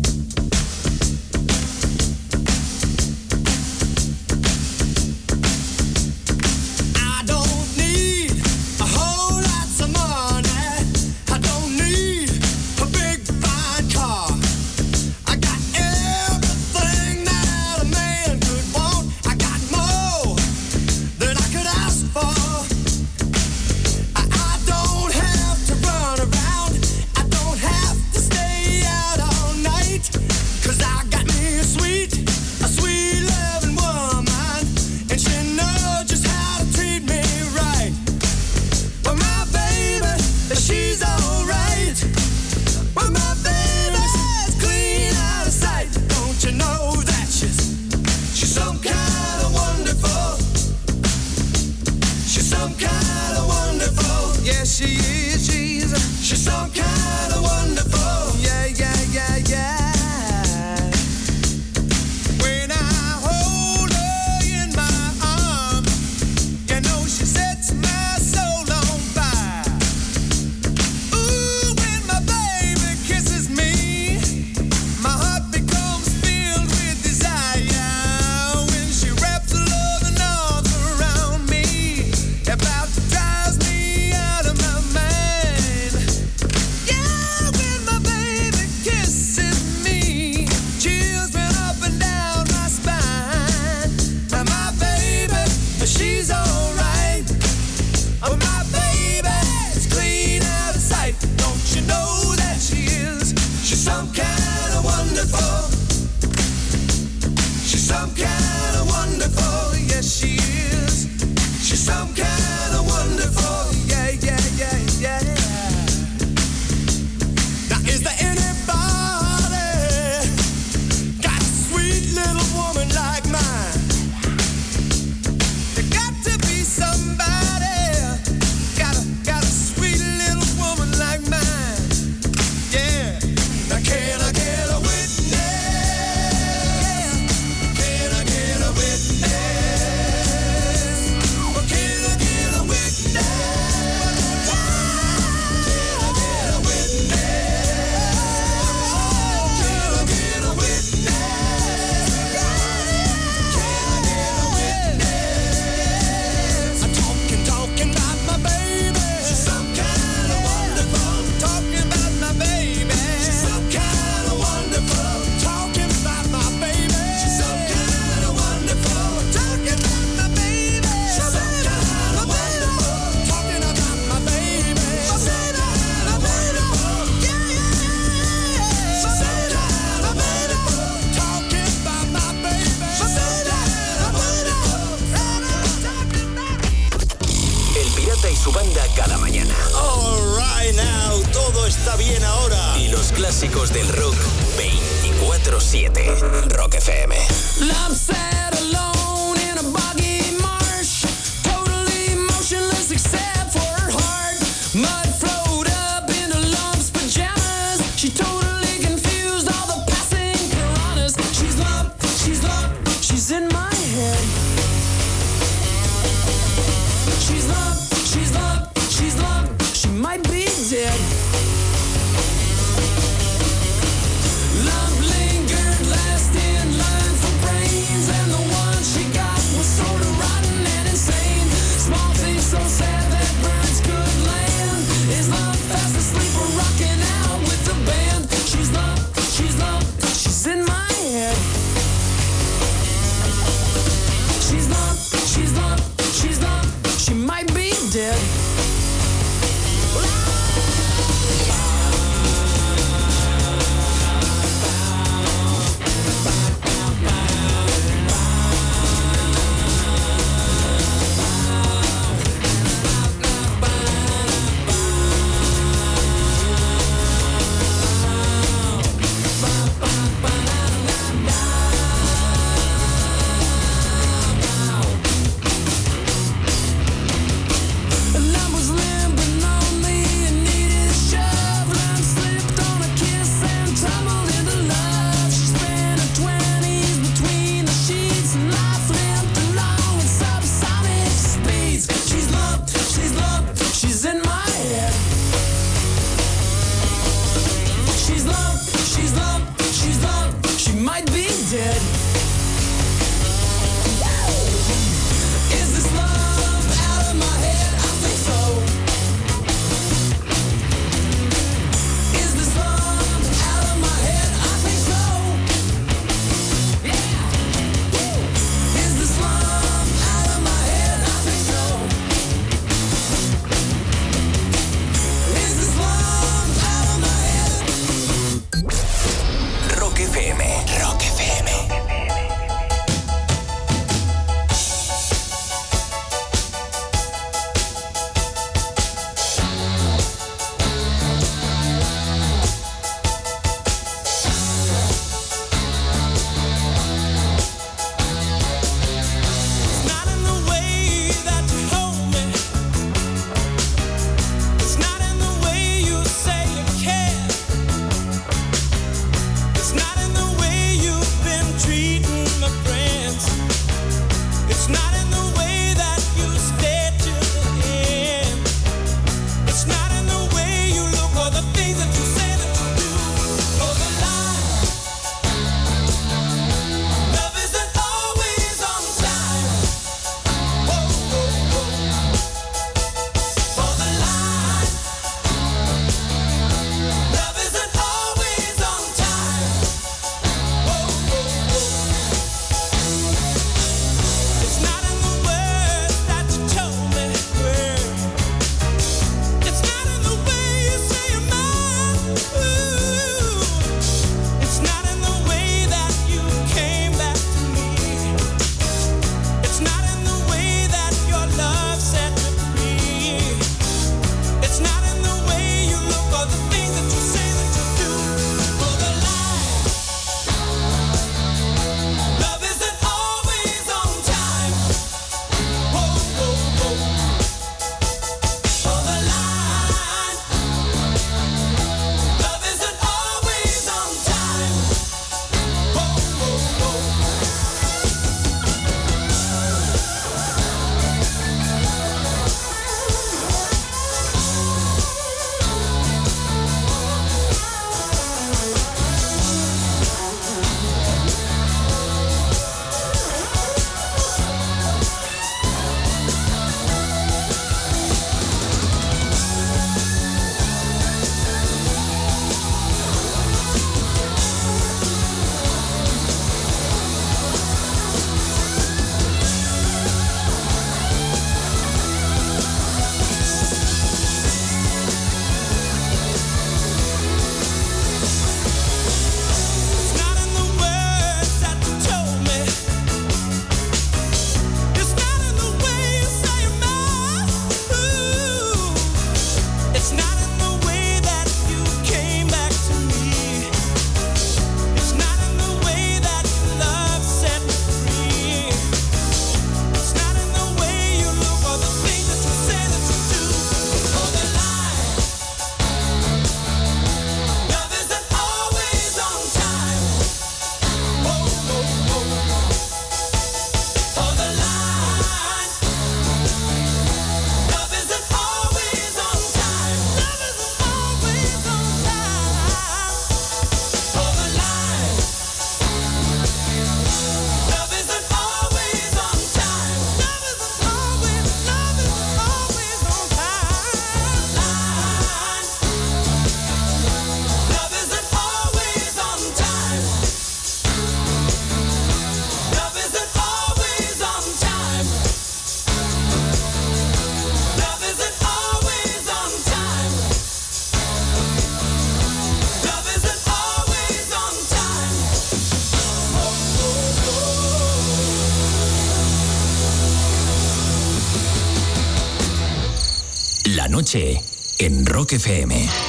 En Rock FM.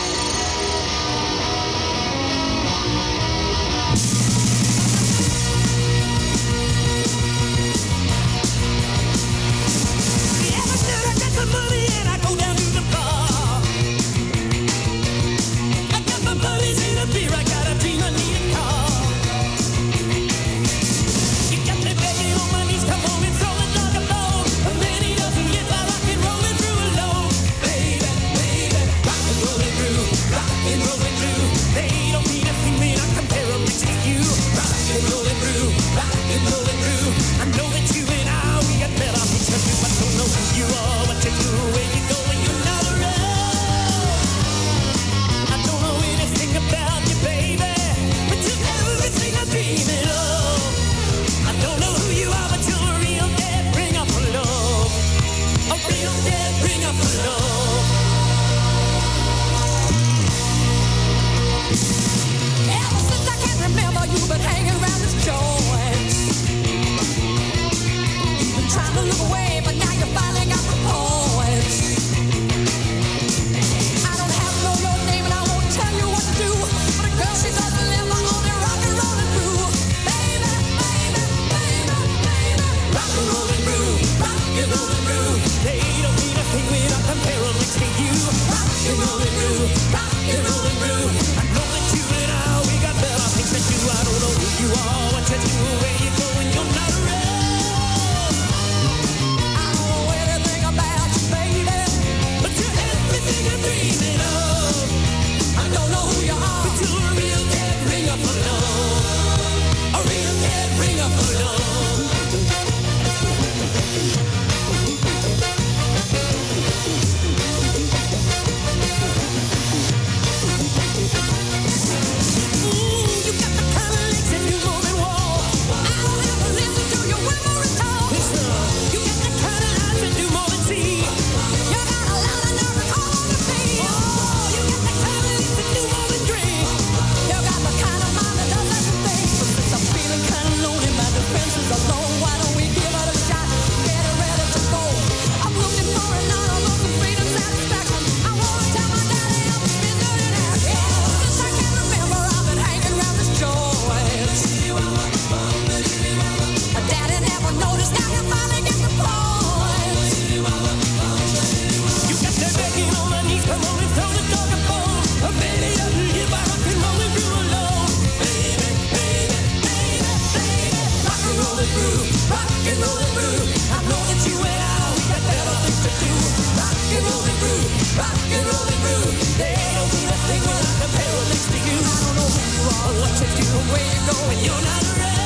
where you're going. You're not around.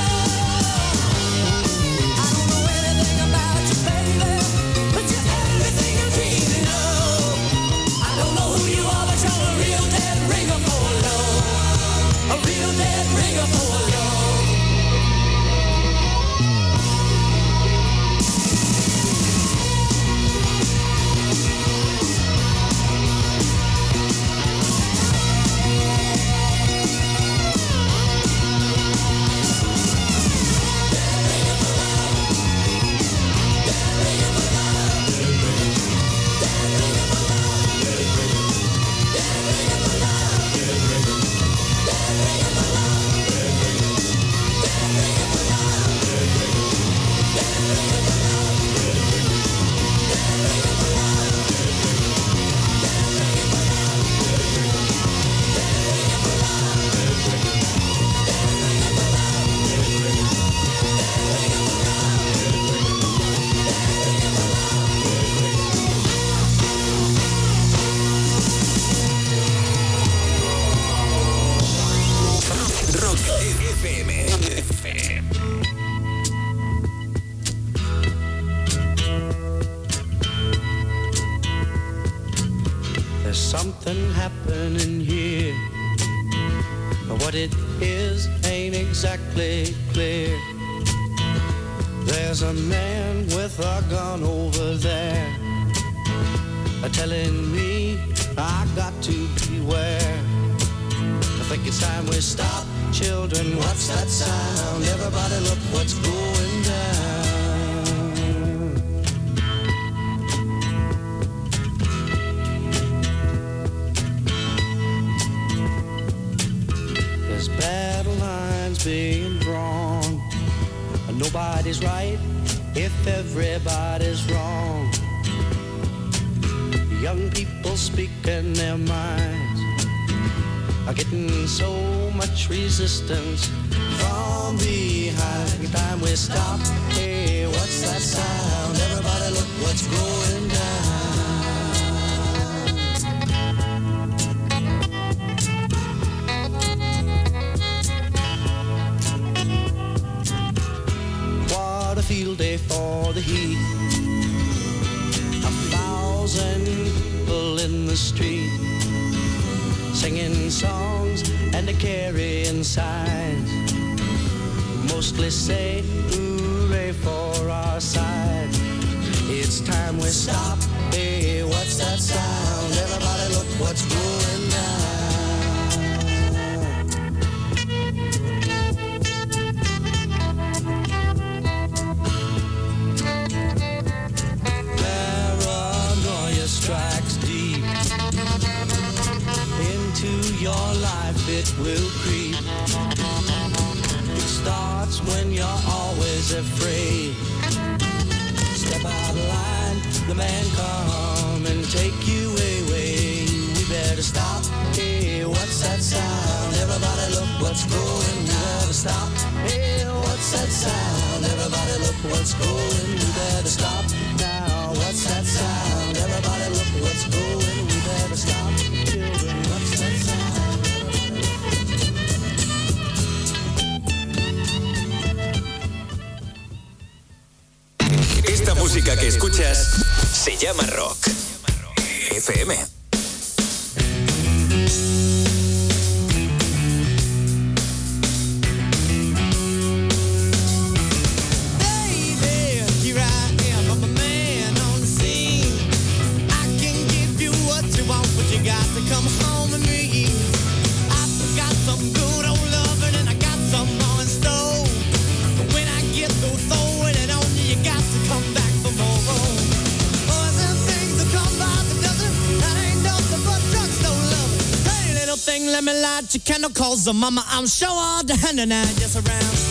Kendall calls mama. I'm sure all the hundred and I just around.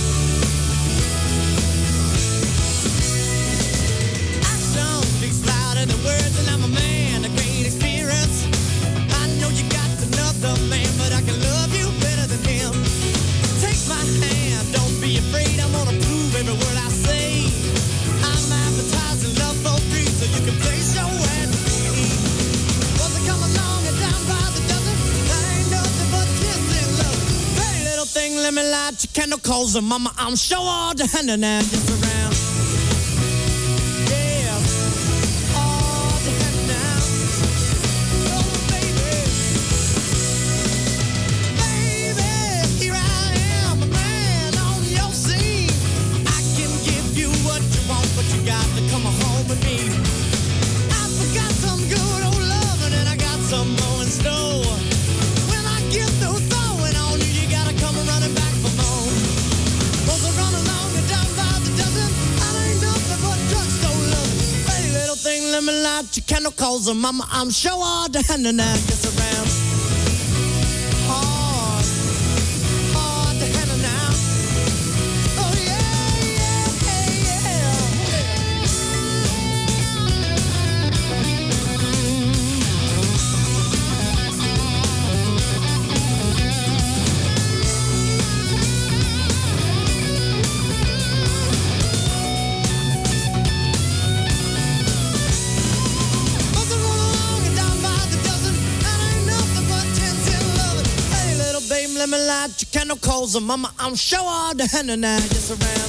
calls her mama. I'm sure all the hand and just around. Mama, I'm sure all down and Mama, I'm sure all the henna now. just around.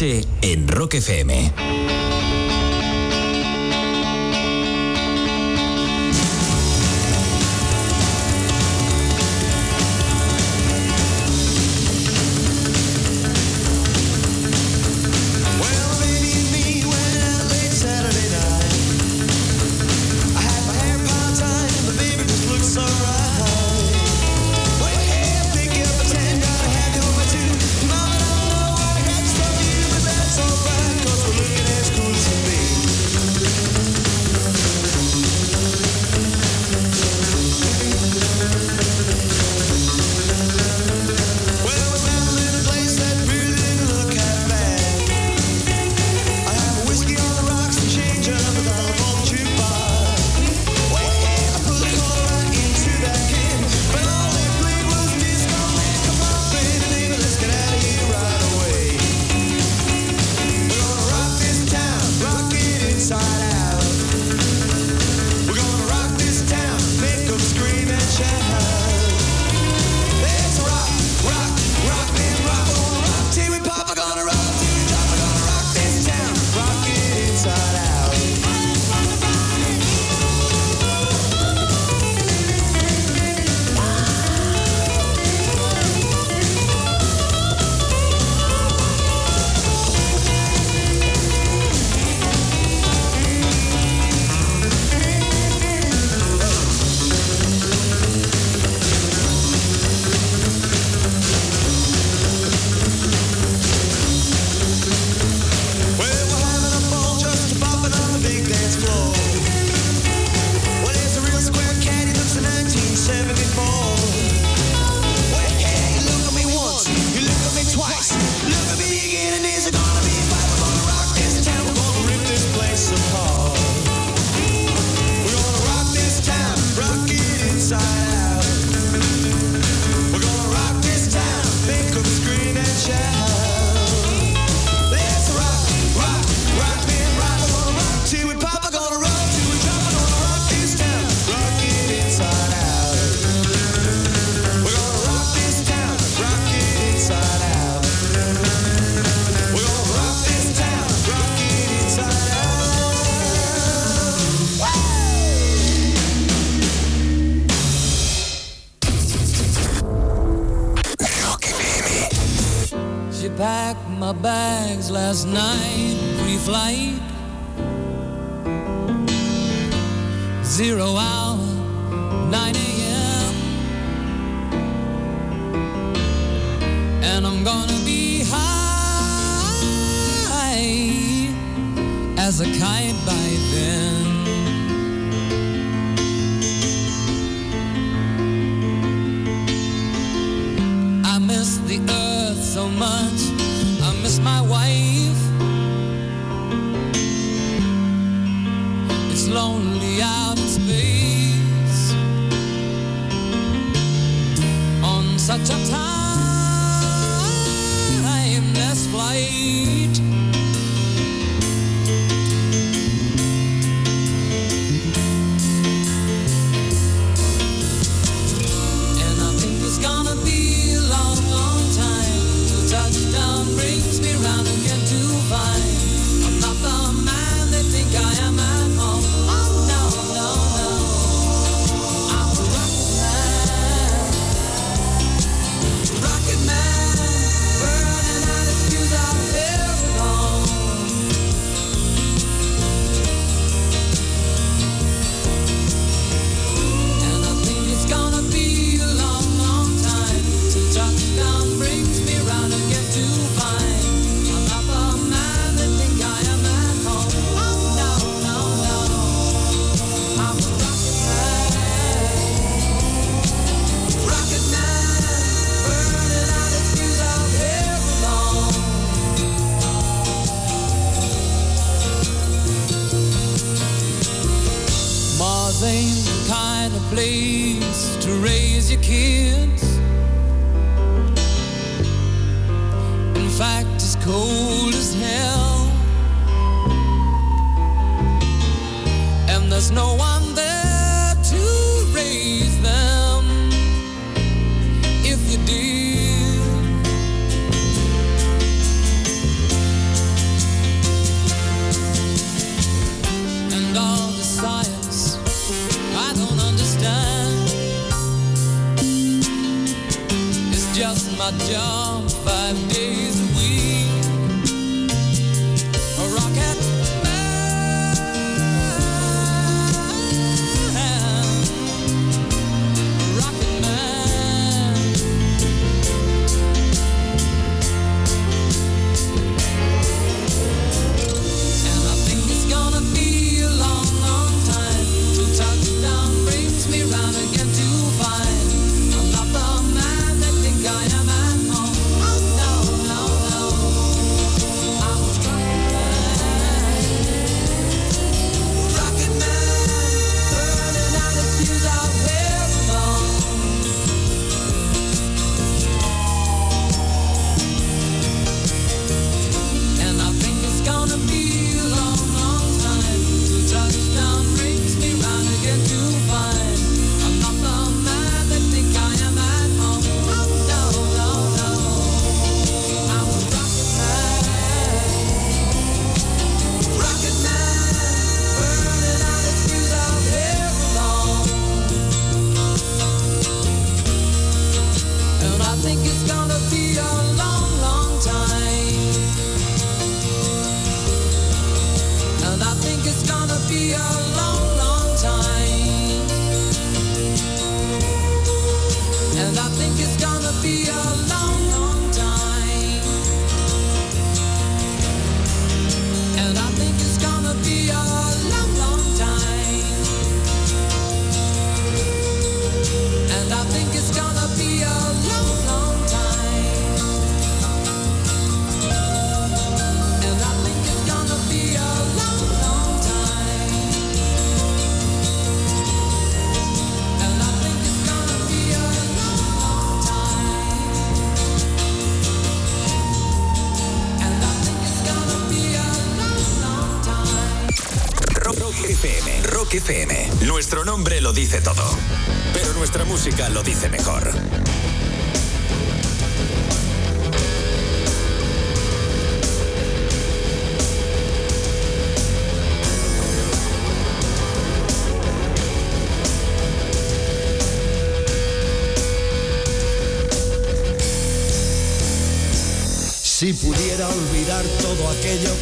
En Rock FM.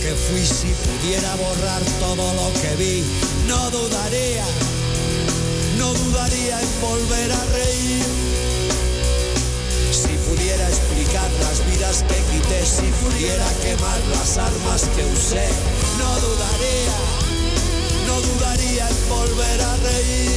que fui, si pudiera borrar todo lo que vi, no dudaría, no dudaría en volver a reír. Si pudiera explicar las vidas que quité, si pudiera quemar las armas que usé, no dudaría, no dudaría en volver a reír.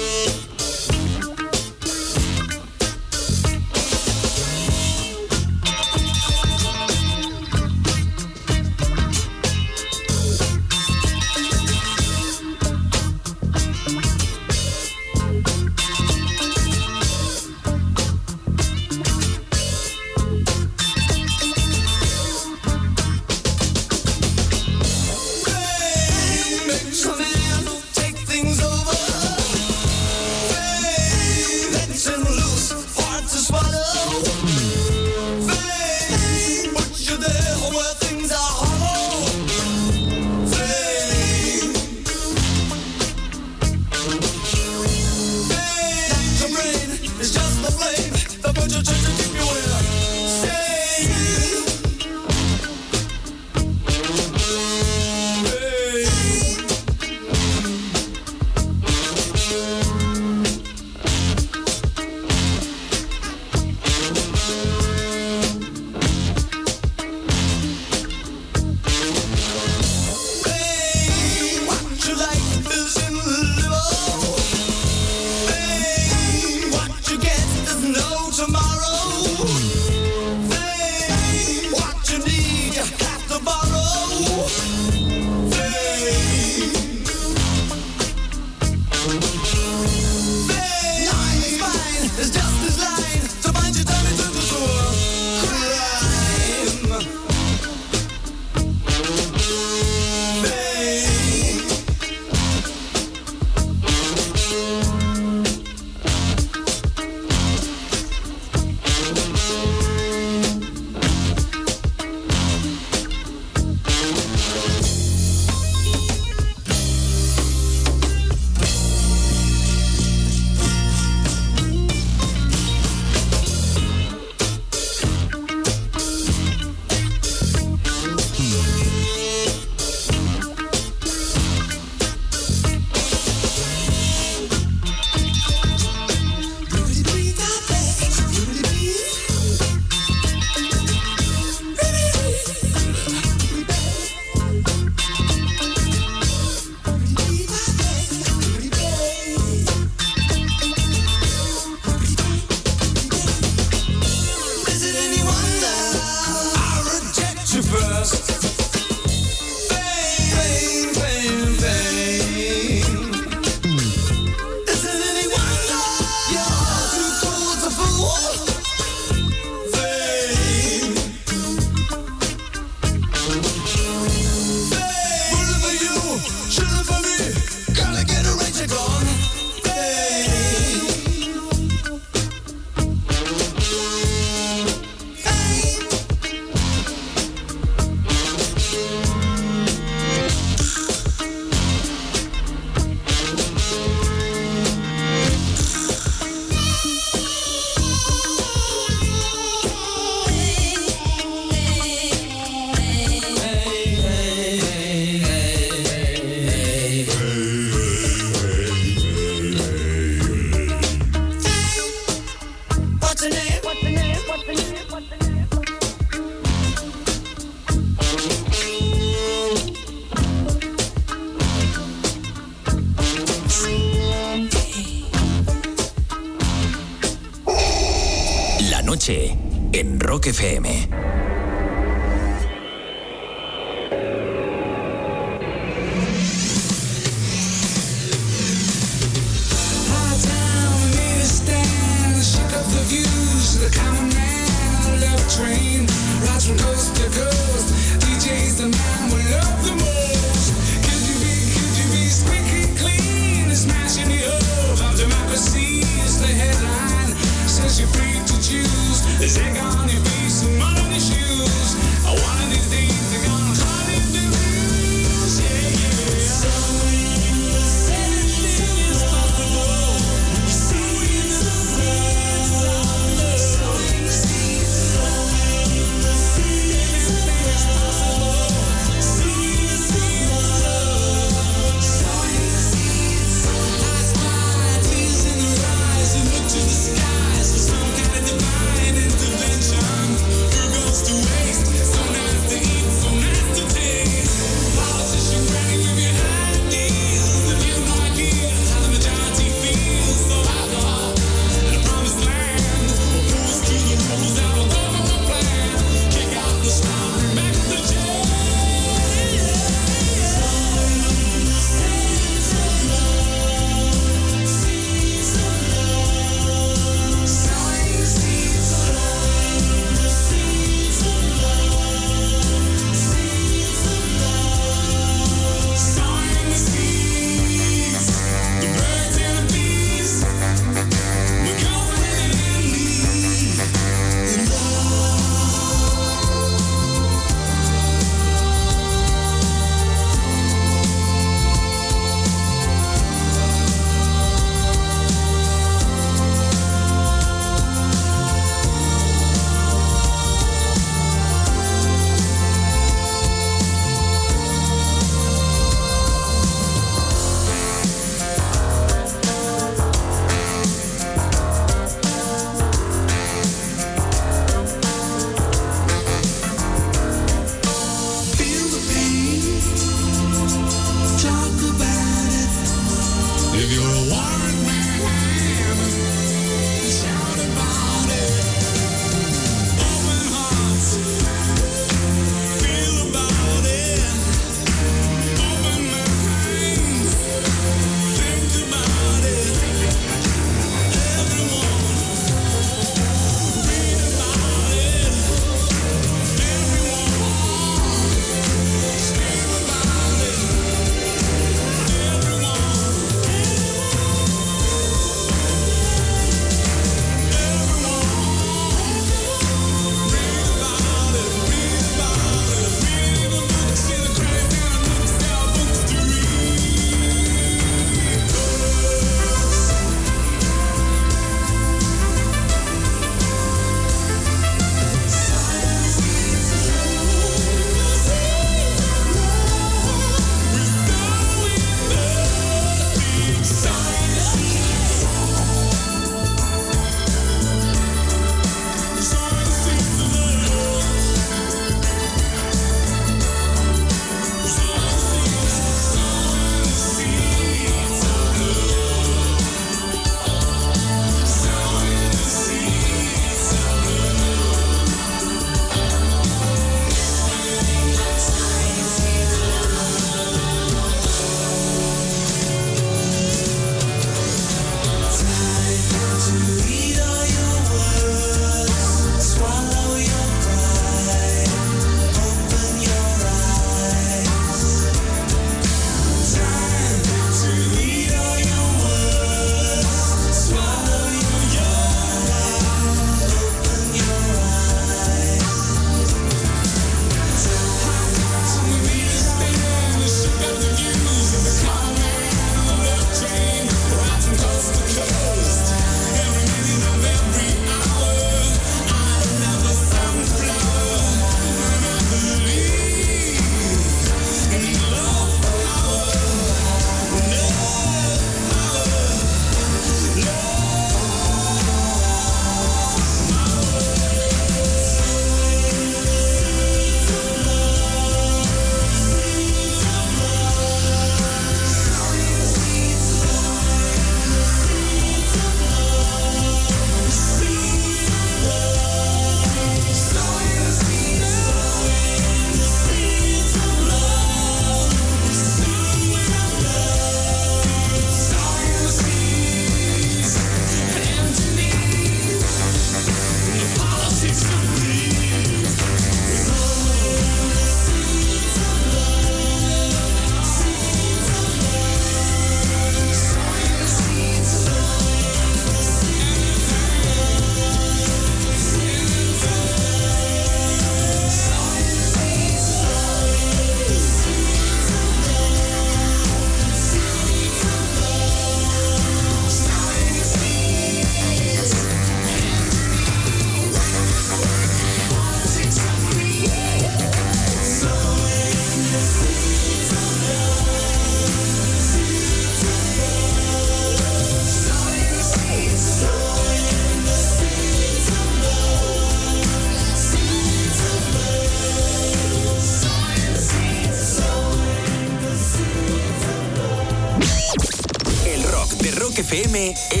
FM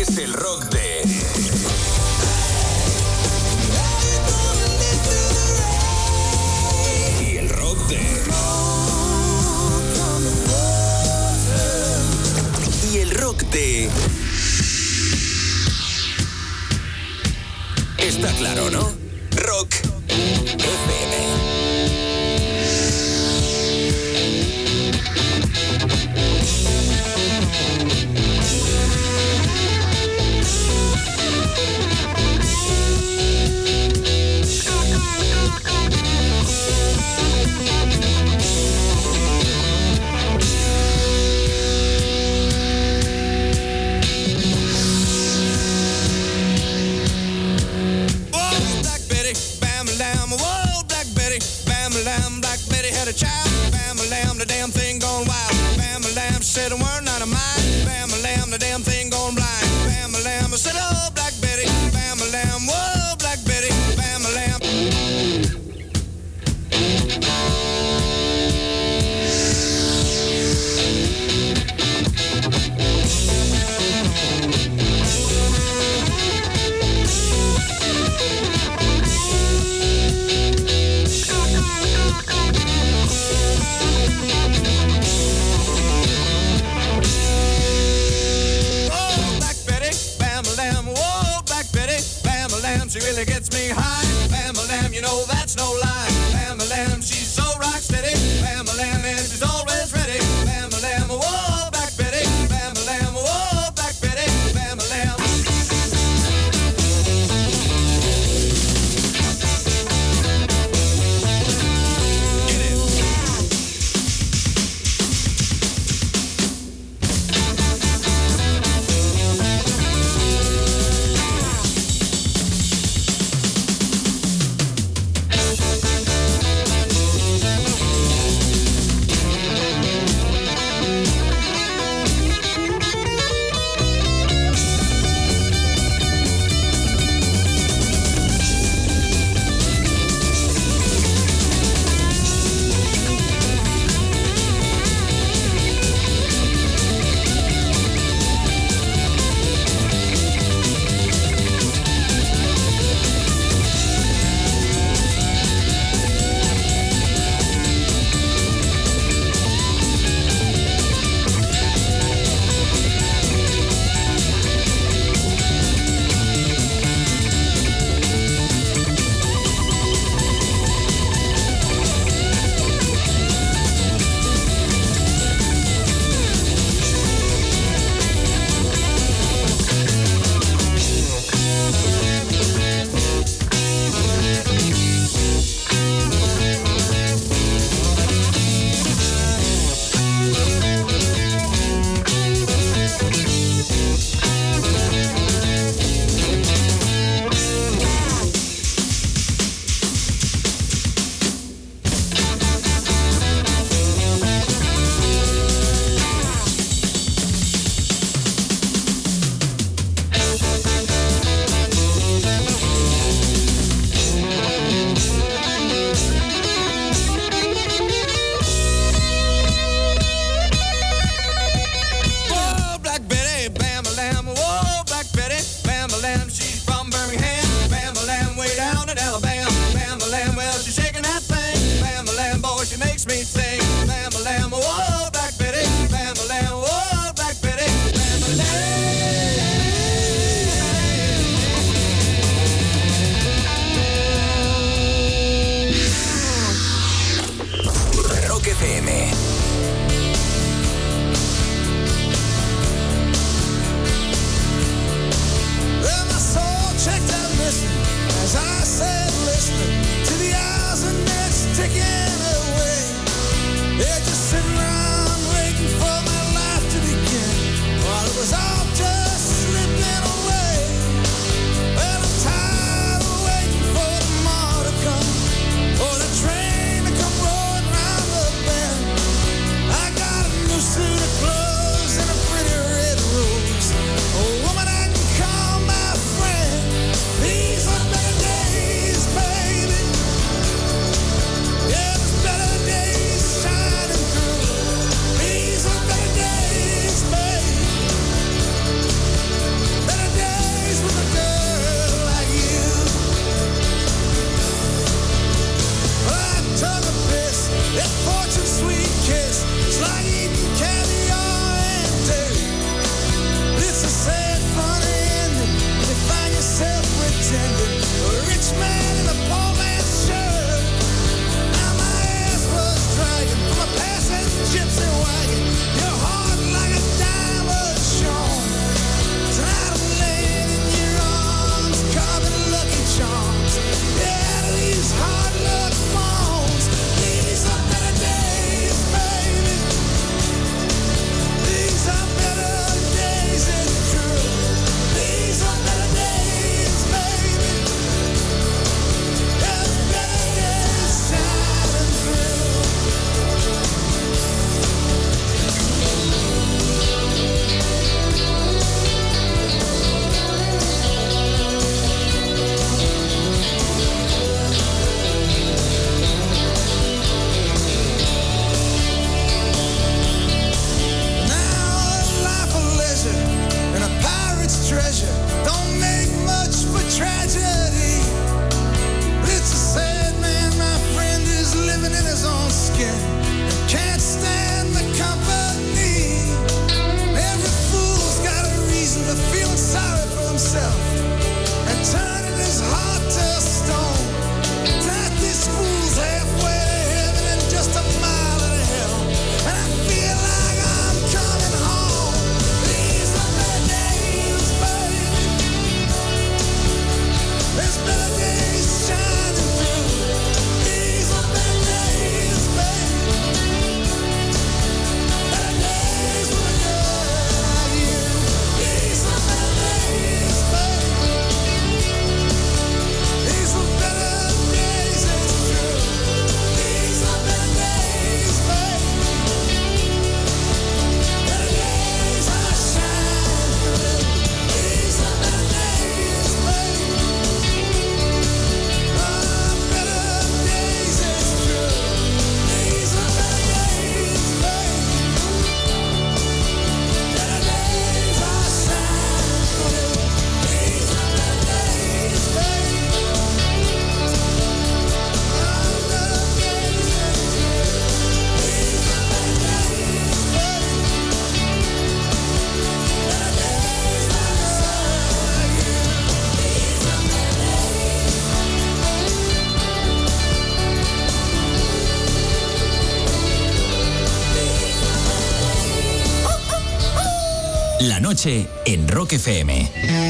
noche en Rock FM.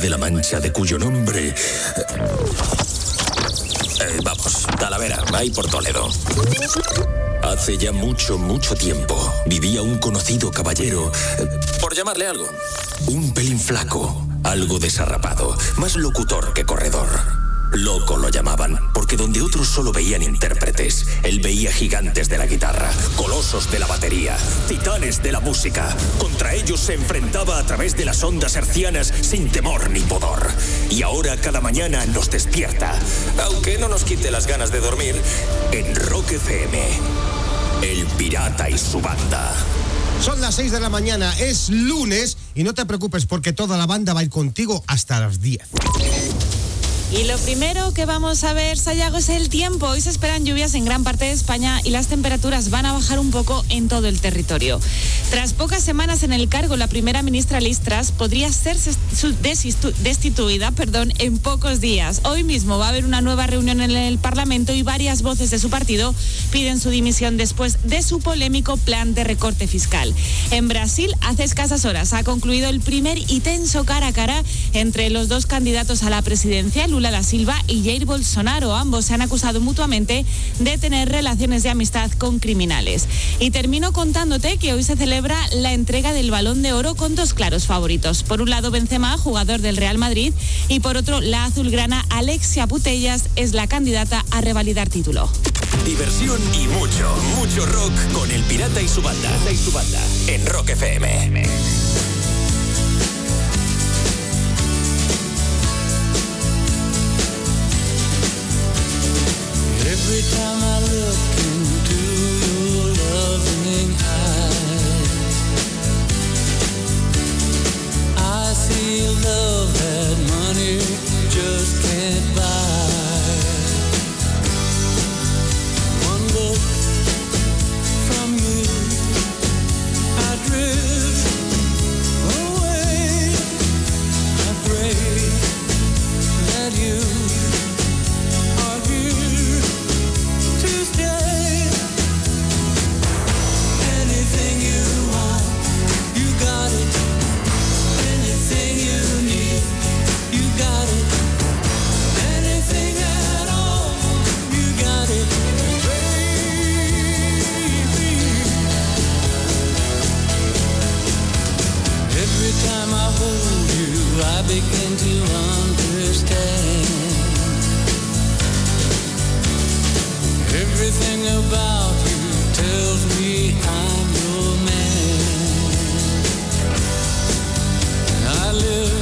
De la Mancha de cuyo nombre... eh, eh, vamos, Talavera, ahí por Toledo. Hace ya mucho, mucho tiempo vivía un conocido caballero, eh, por llamarle algo, un pelín flaco, algo desarrapado, más locutor que corredor. Loco lo llamaban, porque donde otros solo veían intérpretes, él veía gigantes de la guitarra, colosos de la batería, titanes de la música. Contra ellos se enfrentaba a través de las ondas hercianas sin temor ni pudor. Y ahora cada mañana nos despierta, aunque no nos quite las ganas de dormir, en Rock FM. El pirata y su banda. Son las 6 de la mañana, es lunes y no te preocupes porque toda la banda va a ir contigo hasta las 10. Y lo primero que vamos a ver, Sayago, es el tiempo. Hoy se esperan lluvias en gran parte de España y las temperaturas van a bajar un poco en todo el territorio. Tras pocas semanas en el cargo, la primera ministra Listras podría ser destituida perdón, en pocos días. Hoy mismo va a haber una nueva reunión en el Parlamento y varias voces de su partido piden su dimisión después de su polémico plan de recorte fiscal. En Brasil, hace escasas horas, ha concluido el primer y tenso cara a cara entre los dos candidatos a la presidencia, Lula da Silva y Jair Bolsonaro. Ambos se han acusado mutuamente de tener relaciones de amistad con criminales. Y termino contándote que hoy se celebra la entrega del Balón de Oro con dos claros favoritos. Por un lado, Benzema, jugador del Real Madrid, y por otro, la azulgrana Alexia Putellas es la candidata a revalidar título. Diversión y mucho, mucho rock con el pirata y su banda. y su banda. En Rock FM. Every time I look into your loving eyes, I see love that money just can't buy. I begin to understand. Everything about you tells me I'm your man. I live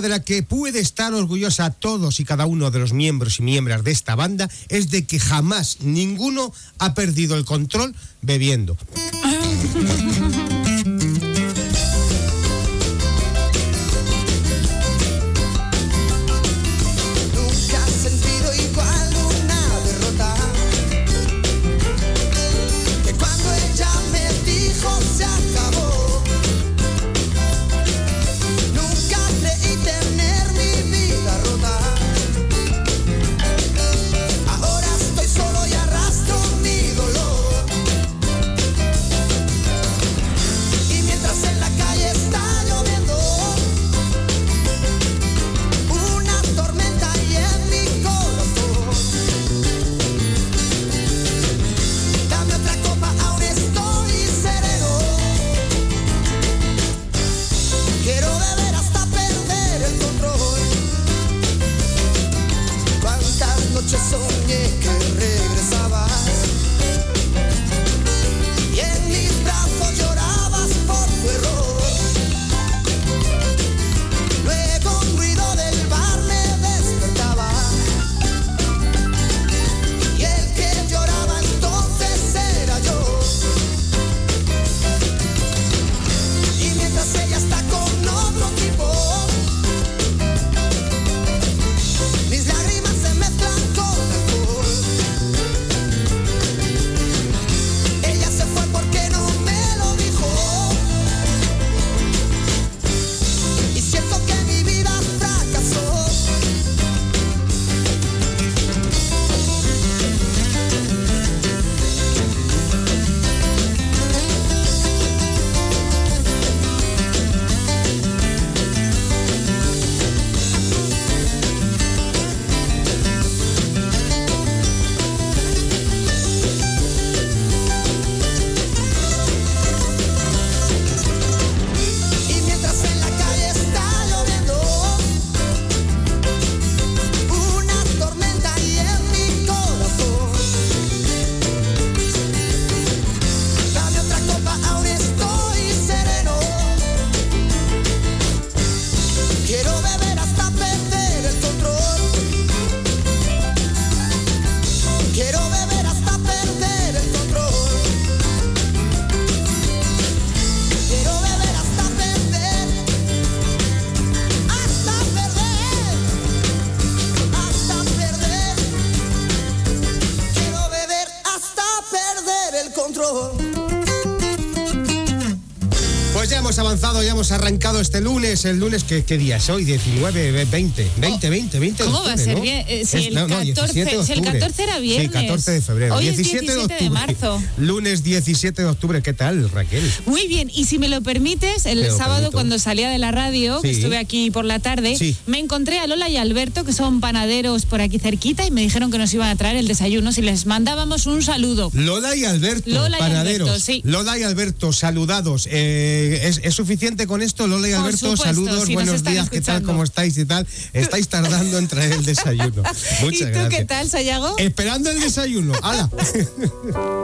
de la que puede estar orgullosa todos y cada uno de los miembros y miembros de esta banda es de que jamás ninguno ha perdido el control bebiendo. lunes. El lunes, ¿qué, qué día es hoy? 19, 20, 20, 20, 20 de ¿Cómo va a ser bien? Eh, si Es- el no, no, 14 17 de si el octubre. 14 era viernes. Sí, 14 de febrero. Hoy es 17 de 17 de octubre. marzo. Lunes 17 de octubre. ¿Qué tal, Raquel? Muy bien, y si me lo permites, el sábado permito. cuando salía de la radio, que estuve aquí por la tarde, Sí. me encontré a Lola y Alberto, que son panaderos por aquí cerquita, y me dijeron que nos iban a traer el desayuno si les mandábamos un saludo. Lola y Alberto, Lola y panaderos. Alberto, sí. Lola y Alberto, saludados. Eh, ¿es, es suficiente con esto, Lola y Por Alberto? supuesto, saludos, si nos buenos días, ¿qué tal? ¿Cómo estáis y tal? Estáis tardando en traer el desayuno. Muchas ¿Y tú gracias. qué tal, Sayago? Esperando el desayuno. ¡Hala!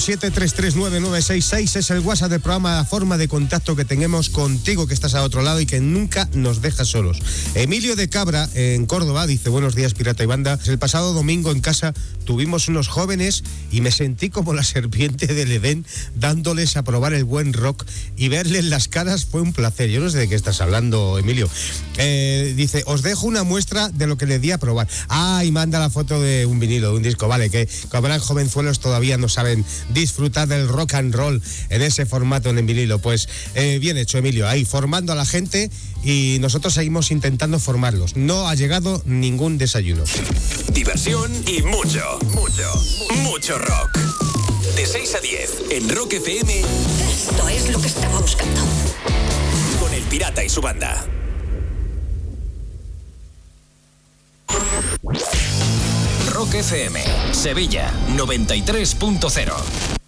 647-339-966 es el WhatsApp del programa, la forma de contacto que tenemos contigo que estás a otro lado y que nunca nos dejas solos. Emilio de Cabra, en Córdoba, dice, buenos días, Pirata y Banda. El pasado domingo en casa tuvimos unos jóvenes y me sentí como la serpiente del Edén dándoles a probar el buen rock y verles las caras fue un placer. Yo no sé de qué estás hablando, Emilio. Eh, dice, os dejo una muestra de lo que le di a probar. Ah, y manda la foto de un vinilo, de un disco. Vale, que como eran jovenzuelos todavía no saben disfrutar del rock and roll en ese formato en el vinilo. Pues eh, bien hecho, Emilio, ahí formando a la gente y nosotros seguimos intentando formarlos. No ha llegado ningún desayuno. Diversión y mucho, mucho, mucho rock. De 6 a 10 en Rock FM. Esto es lo que estaba buscando. Con el pirata y su banda. FM, Sevilla 93.0.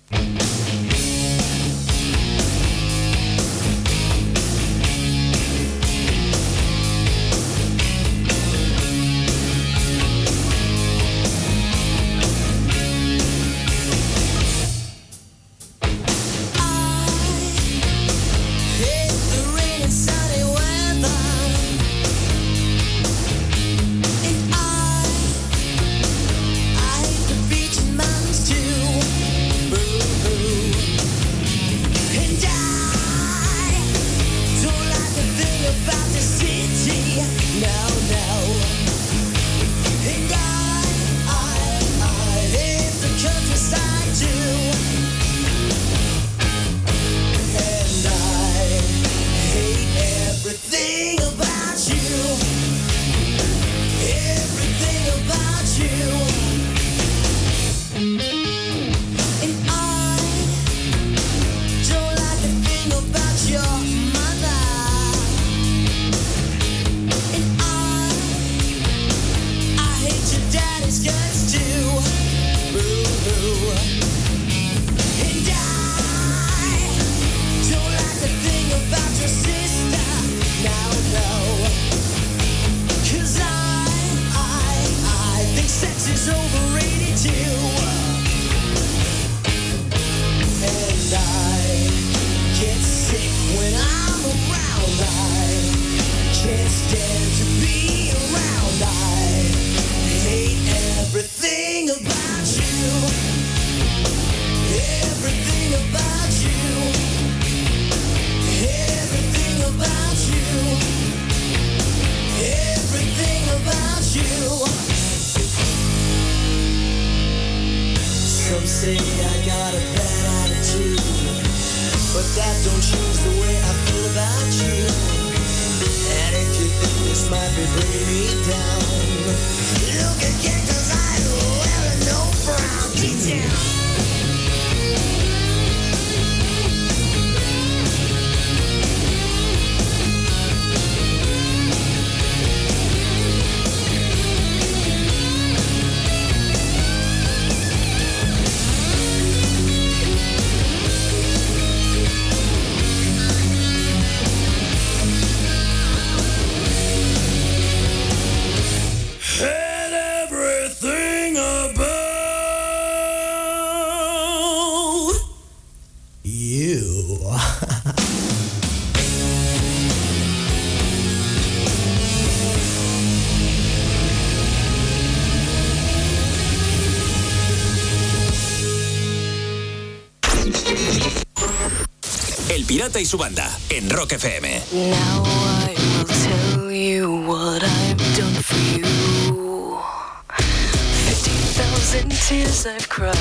Y su banda en Rock FM. Now I will tell you what I've done for you. Fifteen thousand tears I've cried,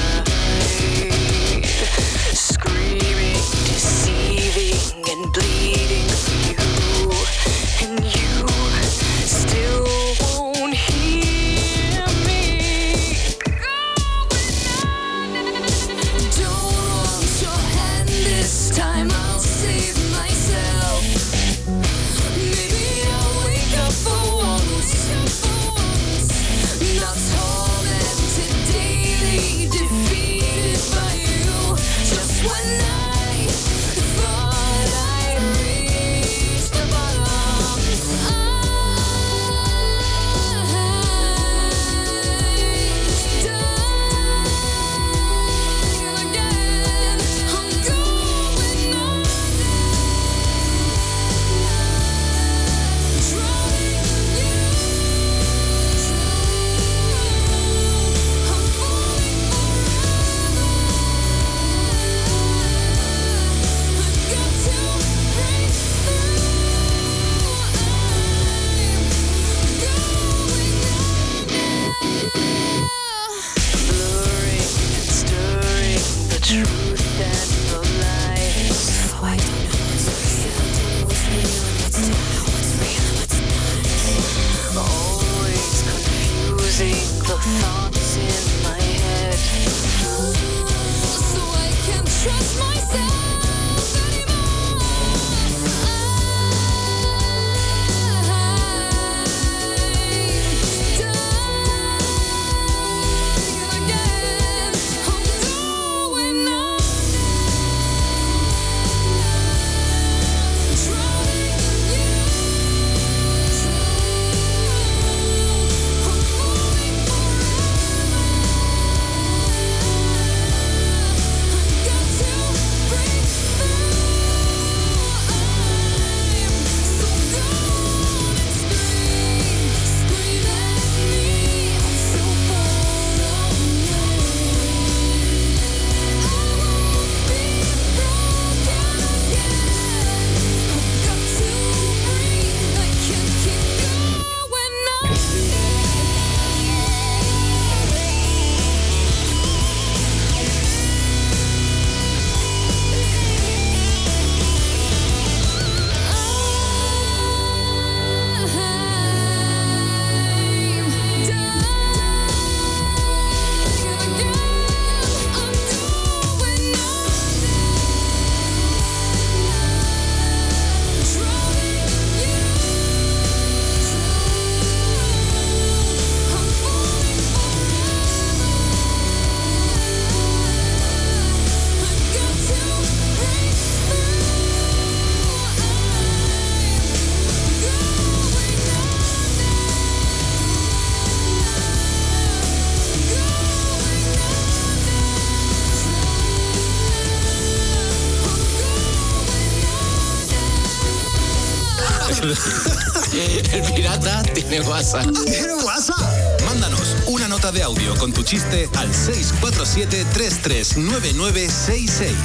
WhatsApp. ¿Tiene WhatsApp? Mándanos una nota de audio con tu chiste al 647-339966.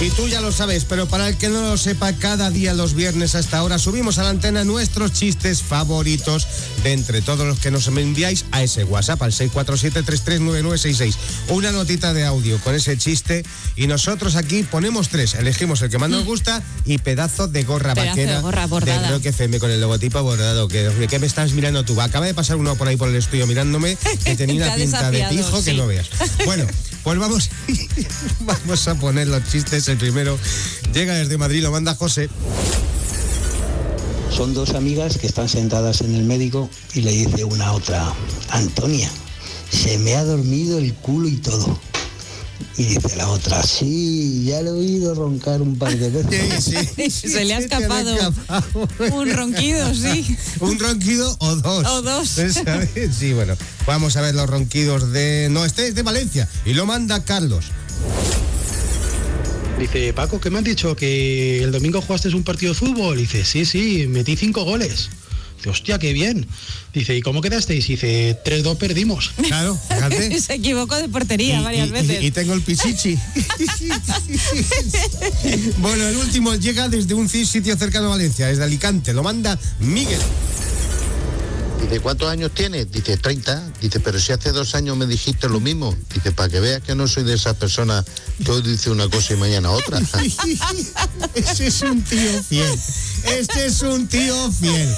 Y tú ya lo sabes, pero para el que no lo sepa, cada día los viernes a esta hora subimos a la antena nuestros chistes favoritos de entre todos los que nos enviáis a ese WhatsApp, al 647-339966. Una notita de audio con ese chiste y nosotros aquí ponemos tres, elegimos el que más nos gusta y pedazo de gorra Mm. Pedazo de vaquera gorra bordada. de Rock FM con el logotipo bordado. Que, ¿Qué me estás mirando tú? Acaba de pasar uno por ahí por el estudio mirándome que tenía Te una pinta de pijo que no veas. Bueno, pues vamos, vamos a poner los chistes. El primero llega desde Madrid, lo manda José. Son dos amigas que están sentadas en el médico y le dice una a otra, Antonia, se me ha dormido el culo y todo. Y dice la otra, sí, ya lo he oído roncar un par de veces. Se le ha escapado un ronquido, sí. Un ronquido o dos. O dos. ¿Sabes? Sí, bueno. Vamos a ver los ronquidos de. No, este es de Valencia. Y lo manda Carlos. Dice, Paco, ¿qué me han dicho? ¿Que el domingo jugaste un partido de fútbol? Dice, sí, sí, metí cinco goles. Dice, hostia, qué bien. Dice, ¿y cómo quedasteis? Dice, 3-2 perdimos. Claro, fíjate. Se equivocó de portería varias y, veces. y tengo el pichichi. bueno, el último llega desde un sitio cercano a Valencia, desde Alicante. Lo manda Miguel. Dice, ¿cuántos años tienes? Dice, 30. Dice, pero si hace dos años me dijiste lo mismo. Dice, para que veas que no soy de esas personas que hoy dice una cosa y mañana otra. Ese es un tío fiel. Este es un tío fiel.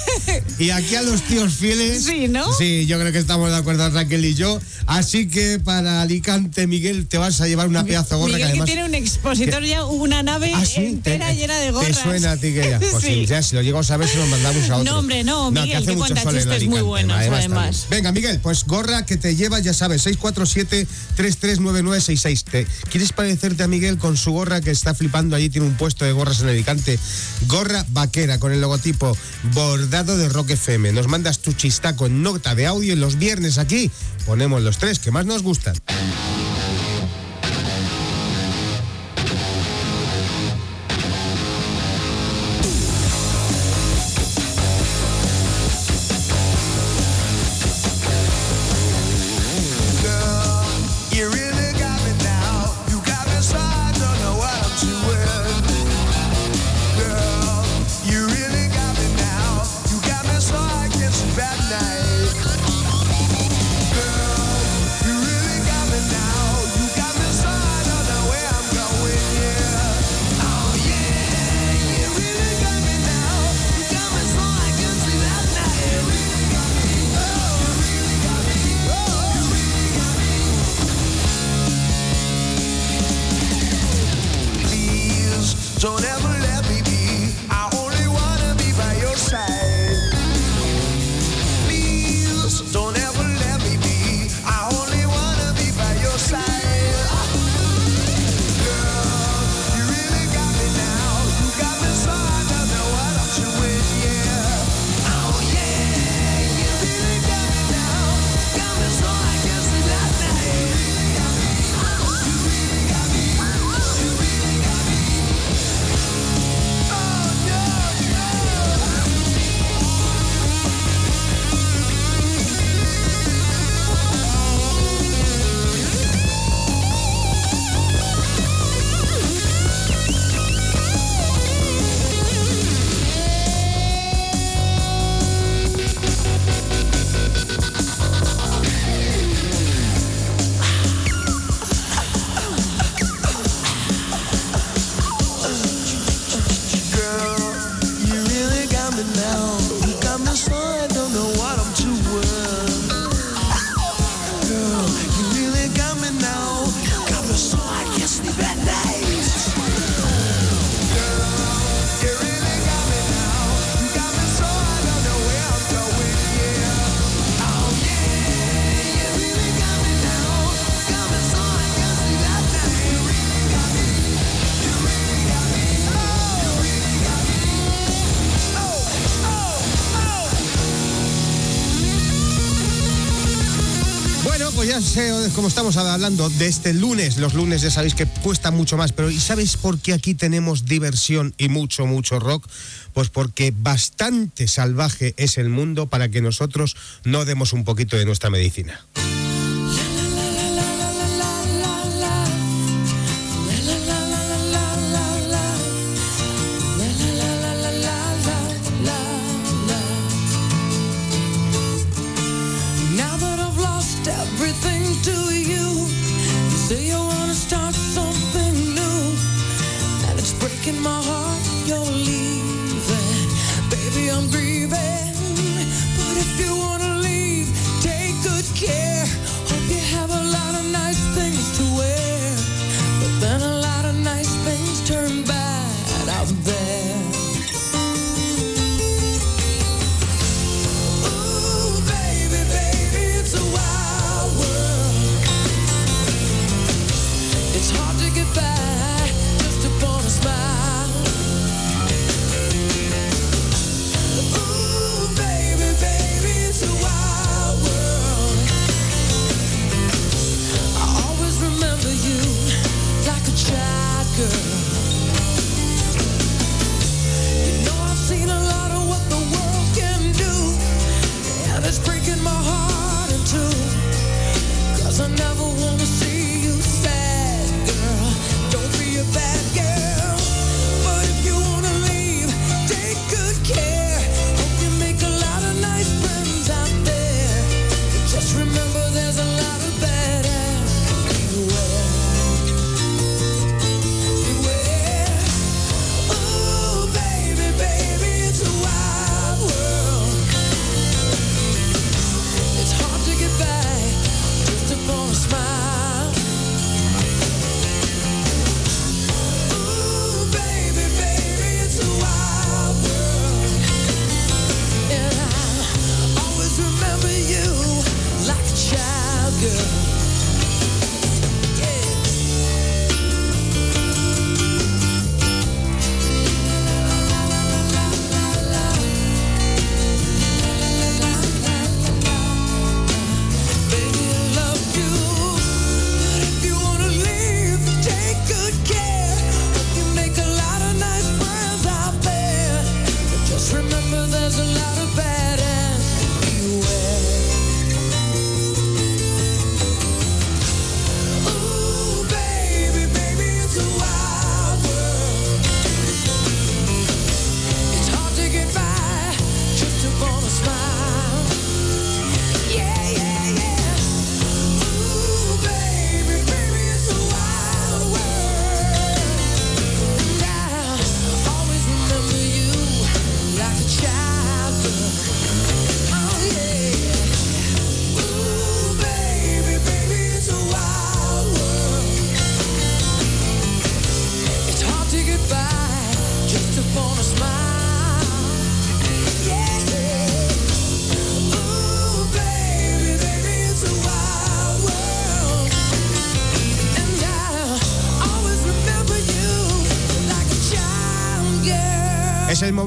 Y aquí a los tíos fieles. Sí, ¿no? Sí, yo creo que estamos de acuerdo Raquel y yo. Así que para Alicante, Miguel, te vas a llevar una pedazo gorra Miguel que que además. tiene un expositor ya, una nave Ah, sí, entera te- llena de ¿Te gorras. suena a ti que ya? Pues sí, ya, si lo llego a saber, se lo mandamos a otro. No, hombre, no, que Miguel, hace que mucho cuenta sol en chistes muy Alicante, buenos, además. Venga, Miguel, pues gorra que te lleva, ya sabes, 647-339966. ¿Te- ¿Quieres parecerte a Miguel con su gorra que está flipando allí? Tiene un puesto de gorras en Alicante. Gorra vaquera con el logotipo bordado de Rock FM. Nos mandas tu chistaco en nota de audio y los viernes aquí ponemos los tres que más nos gustan. como estamos hablando de este lunes, los lunes ya sabéis que cuesta mucho más, pero ¿y sabéis por qué aquí tenemos diversión y mucho, mucho rock? Pues porque bastante salvaje es el mundo para que nosotros no demos un poquito de nuestra medicina.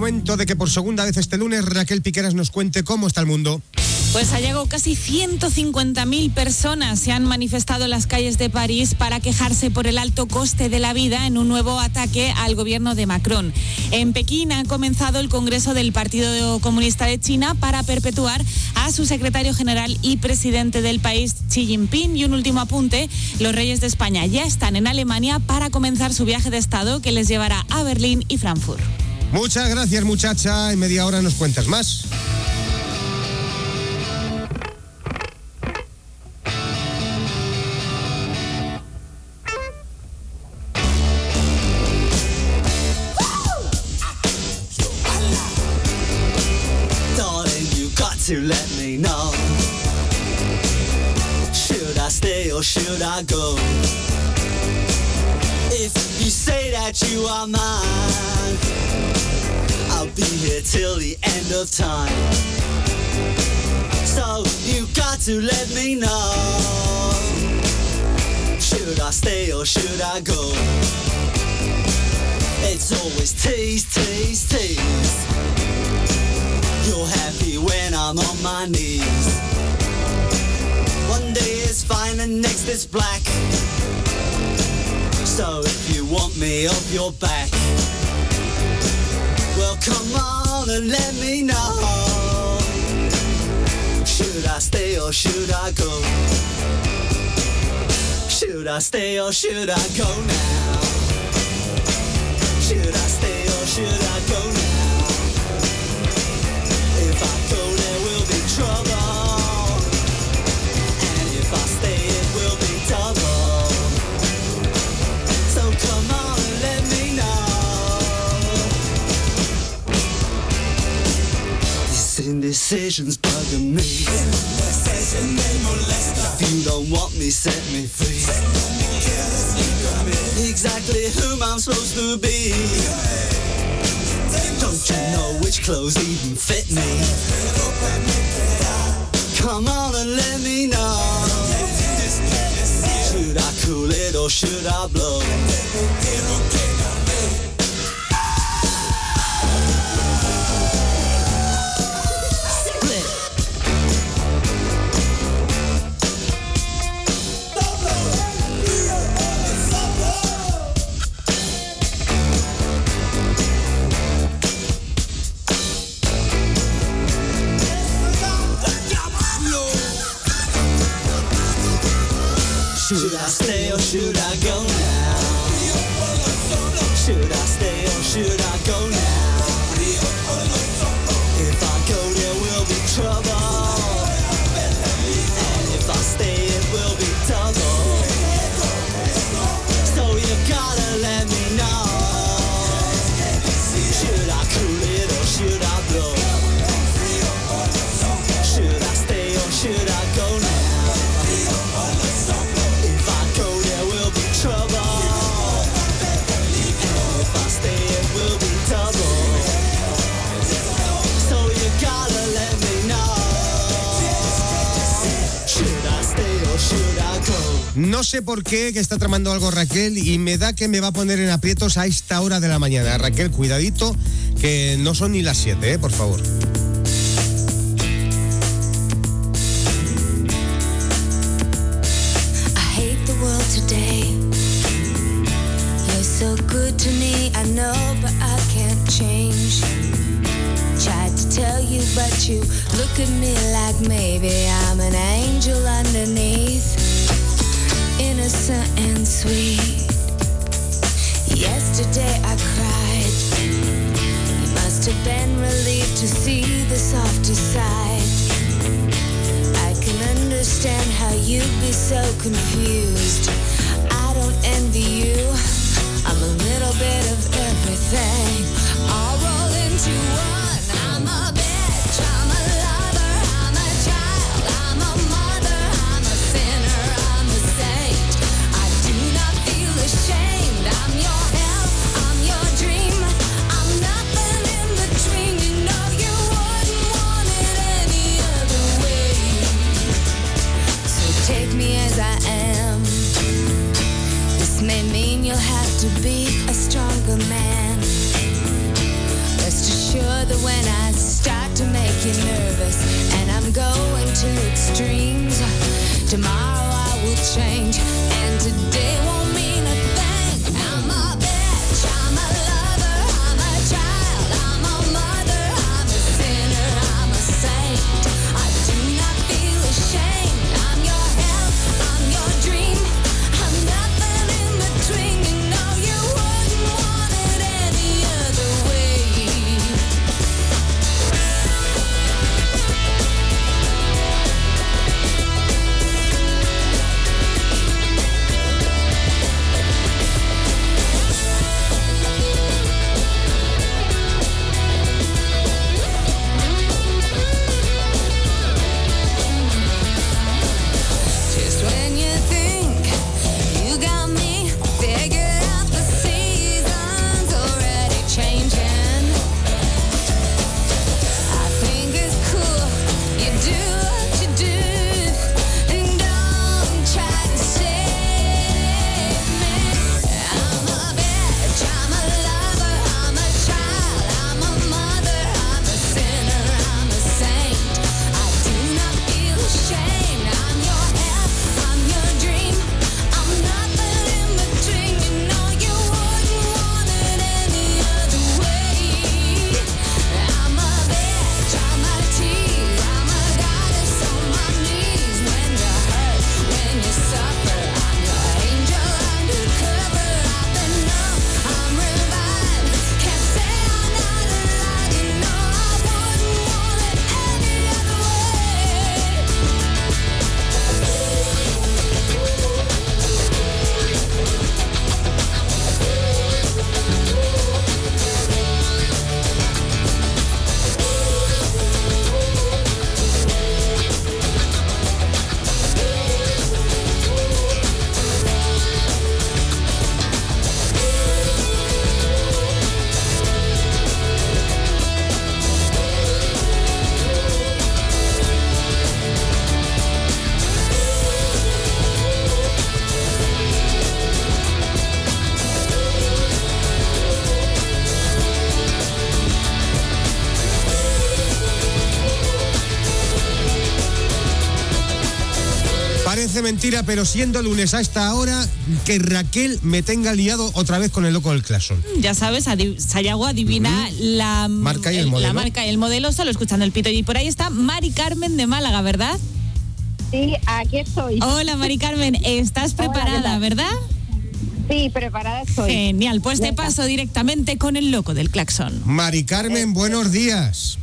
momento de que por segunda vez este lunes Raquel Piqueras nos cuente cómo está el mundo. Pues ha llegado casi 150.000 personas se han manifestado en las calles de París para quejarse por el alto coste de la vida en un nuevo ataque al gobierno de Macron. En Pekín ha comenzado el Congreso del Partido Comunista de China para perpetuar a su secretario general y presidente del país Xi Jinping. Y un último apunte, los reyes de España ya están en Alemania para comenzar su viaje de Estado que les llevará a Berlín y Frankfurt. Muchas gracias, muchacha. En media hora nos cuentas más. I stay or should I go now? Should I stay or should I go now? If I go, there will be trouble. And if I stay, it will be double. So come on and let me know. This indecision's bugging me. If you don't want me, set me free. to be. Don't you know which clothes even fit me? Come on and let me know. Should I cool it or should I blow? sé por qué que está tramando algo Raquel y me da que me va a poner en aprietos a esta hora de la mañana. Raquel, cuidadito, que no son ni las 7, ¿eh? por favor. Pero siendo lunes a esta hora, que Raquel me tenga liado otra vez con el loco del claxon. Ya sabes, Sayago adivina la Marca y el modelo. La marca y el modelo, solo escuchando el pito. Y por ahí está Mari Carmen de Málaga, ¿verdad? Sí, aquí estoy. Hola, Mari Carmen, estás Hola, ¿qué preparada? ¿verdad? Sí, preparada estoy. Genial, pues te paso directamente con el loco del claxon. Mari Carmen, buenos días.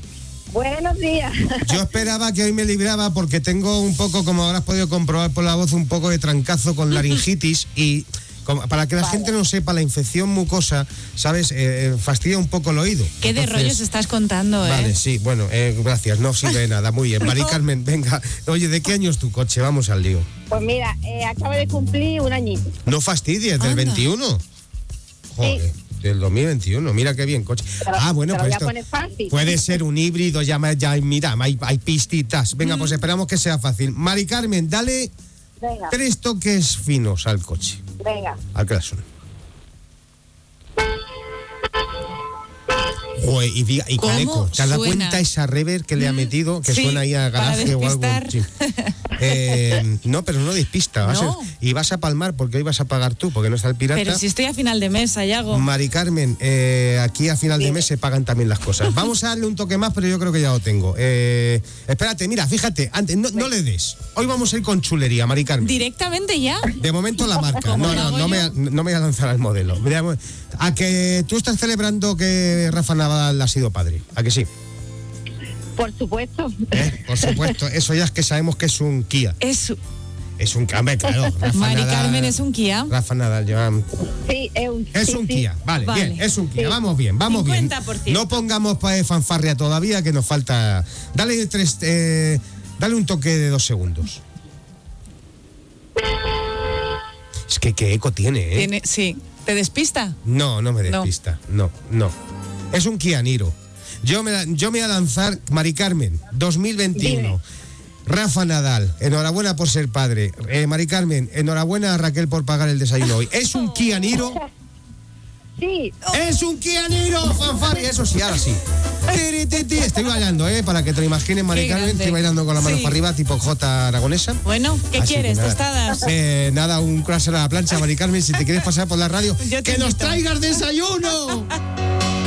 Buenos días. Yo esperaba que hoy me libraba porque tengo un poco, como habrás podido comprobar por la voz, un poco de trancazo con laringitis y como- para que la gente no sepa, la infección mucosa, ¿sabes? Eh, eh, fastidia un poco el oído. ¿Qué de rollos estás contando, eh? Vale, sí, bueno, eh, gracias, no sirve de nada, muy bien. Mari Carmen, venga, oye, ¿de qué año es tu coche? Vamos al lío. Pues mira, eh, acabo de cumplir un añito. No fastidies, del 21. Joder, del 2021, mira qué bien coche. Ah, bueno, pues esto fácil. puede ser un híbrido, ya, ya mira, hay, hay pistitas. Venga, pues esperamos que sea fácil. Mari Carmen, dale Venga, tres toques finos al coche, venga. al Claxon. Joder, y, diga- y ¿Cómo Caleco, ¿te has dado cuenta esa rever que le ha metido? Que sí, suena ahí a garaje o algo. Sí. Eh, no, pero no despista. No. y vas a palmar porque hoy vas a pagar tú, porque no está el pirata. Pero si estoy a final de mes, Sayago. Mari Carmen, eh, aquí a final de mes se pagan también las cosas. Vamos a darle un toque más, pero yo creo que ya lo tengo. Eh, espérate, mira, fíjate, antes, no, no le des. Hoy vamos a ir con chulería, Mari Carmen. ¿Directamente ya? De momento la marca. ¿Cómo No, no, no me, no me voy a lanzar al modelo. A que tú estás celebrando que Rafa Nadal ha sido padre. ¿A que sí? Por supuesto. ¿Eh? Por supuesto, eso ya es que sabemos que es un Kia. Es, Es un Kia, claro. Rafa Mari Nadal- Carmen es un Kia. Rafa Nadal lleva Sí, es un, Es sí, un sí. Kia, vale, Vale. bien, es un Kia, Sí. vamos bien, vamos 50%. bien. No pongamos pa- fanfarria todavía, que nos falta. Dale tres, eh, dale un toque de dos segundos. Es que qué eco tiene, ¿eh? Tiene, sí. ¿Te despista? No, no me No. despista, no, no. Es un Kia Niro. Yo me, yo me voy a lanzar, Mari Carmen, 2021. Dime. Rafa Nadal, enhorabuena por ser padre. Eh, Mari Carmen, enhorabuena a Raquel por pagar el desayuno hoy. ¿Es un Kia Niro? Sí. ¡Es un Kia Niro! ¡Fanfarria! Eso sí, ahora sí. Estoy bailando, ¿eh? Para que te lo imagines, Mari Carmen. Estoy bailando con la mano Sí. para arriba, tipo J aragonesa. Bueno, ¿qué Así quieres? nada. ¿Tostadas? Eh, nada, un croissant a la plancha, Mari Carmen. Si te quieres pasar por la radio, ¡que nos traigas desayuno!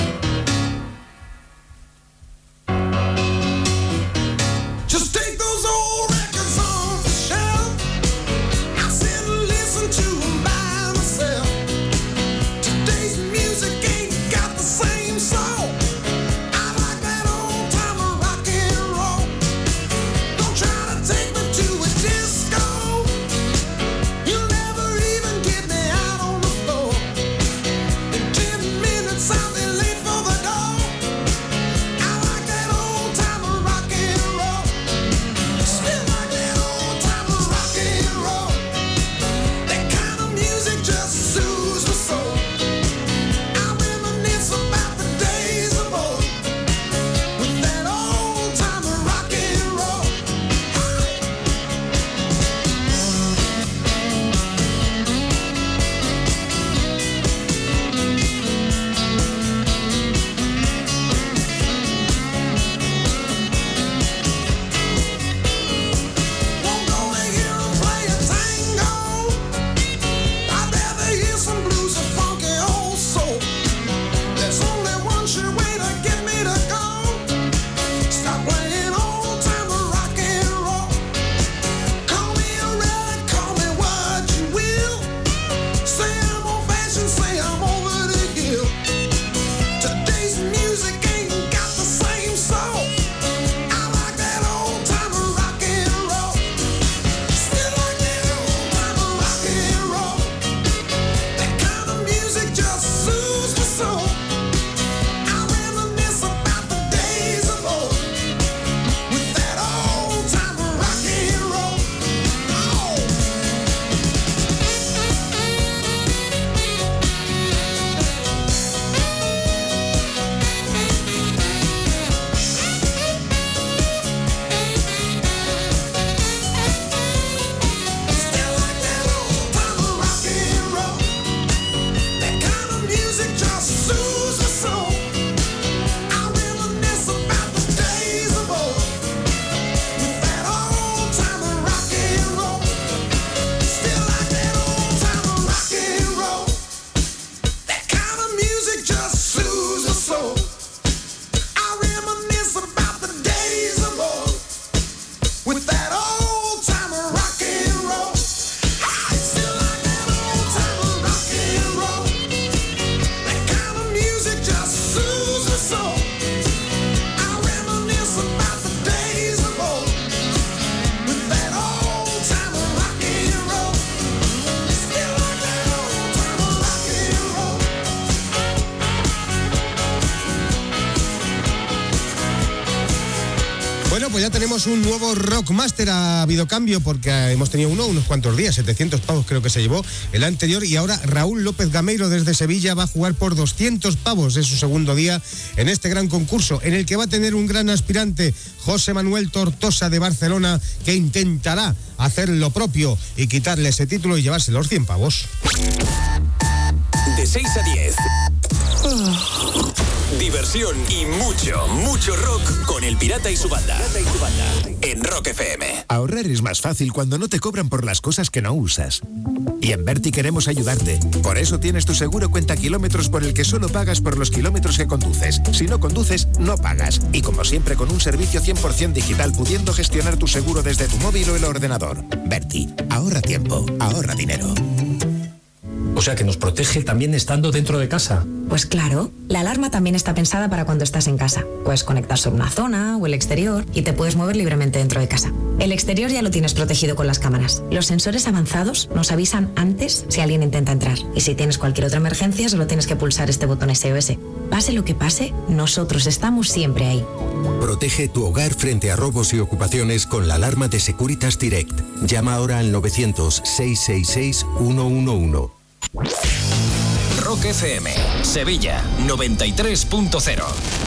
tenemos un nuevo Rockmaster. Ha habido cambio porque hemos tenido uno unos cuantos días, 700 pavos creo que se llevó el anterior. Y ahora Raúl López Gameiro desde Sevilla va a jugar por 200 pavos. Es su segundo día en este gran concurso, en el que va a tener un gran aspirante, José Manuel Tortosa de Barcelona, que intentará hacer lo propio y quitarle ese título y llevarse los 100 pavos. De 6 a 10. Diversión y mucho, mucho rock con el Pirata y su banda. En Rock FM. Ahorrar es más fácil cuando no te cobran por las cosas que no usas. Y en Berti queremos ayudarte. Por eso tienes tu seguro cuenta kilómetros por el que solo pagas por los kilómetros que conduces. Si no conduces, no pagas. Y como siempre, con un servicio 100% digital, pudiendo gestionar tu seguro desde tu móvil o el ordenador. Berti, ahorra tiempo, ahorra dinero. O sea que nos protege también estando dentro de casa. Pues claro, la alarma también está pensada para cuando estás en casa. Puedes conectar sobre una zona o el exterior y te puedes mover libremente dentro de casa. El exterior ya lo tienes protegido con las cámaras. Los sensores avanzados nos avisan antes si alguien intenta entrar. Y si tienes cualquier otra emergencia, solo tienes que pulsar este botón SOS. Pase lo que pase, nosotros estamos siempre ahí. Protege tu hogar frente a robos y ocupaciones con la alarma de Securitas Direct. Llama ahora al 900-666-111. FM, Sevilla 93.0.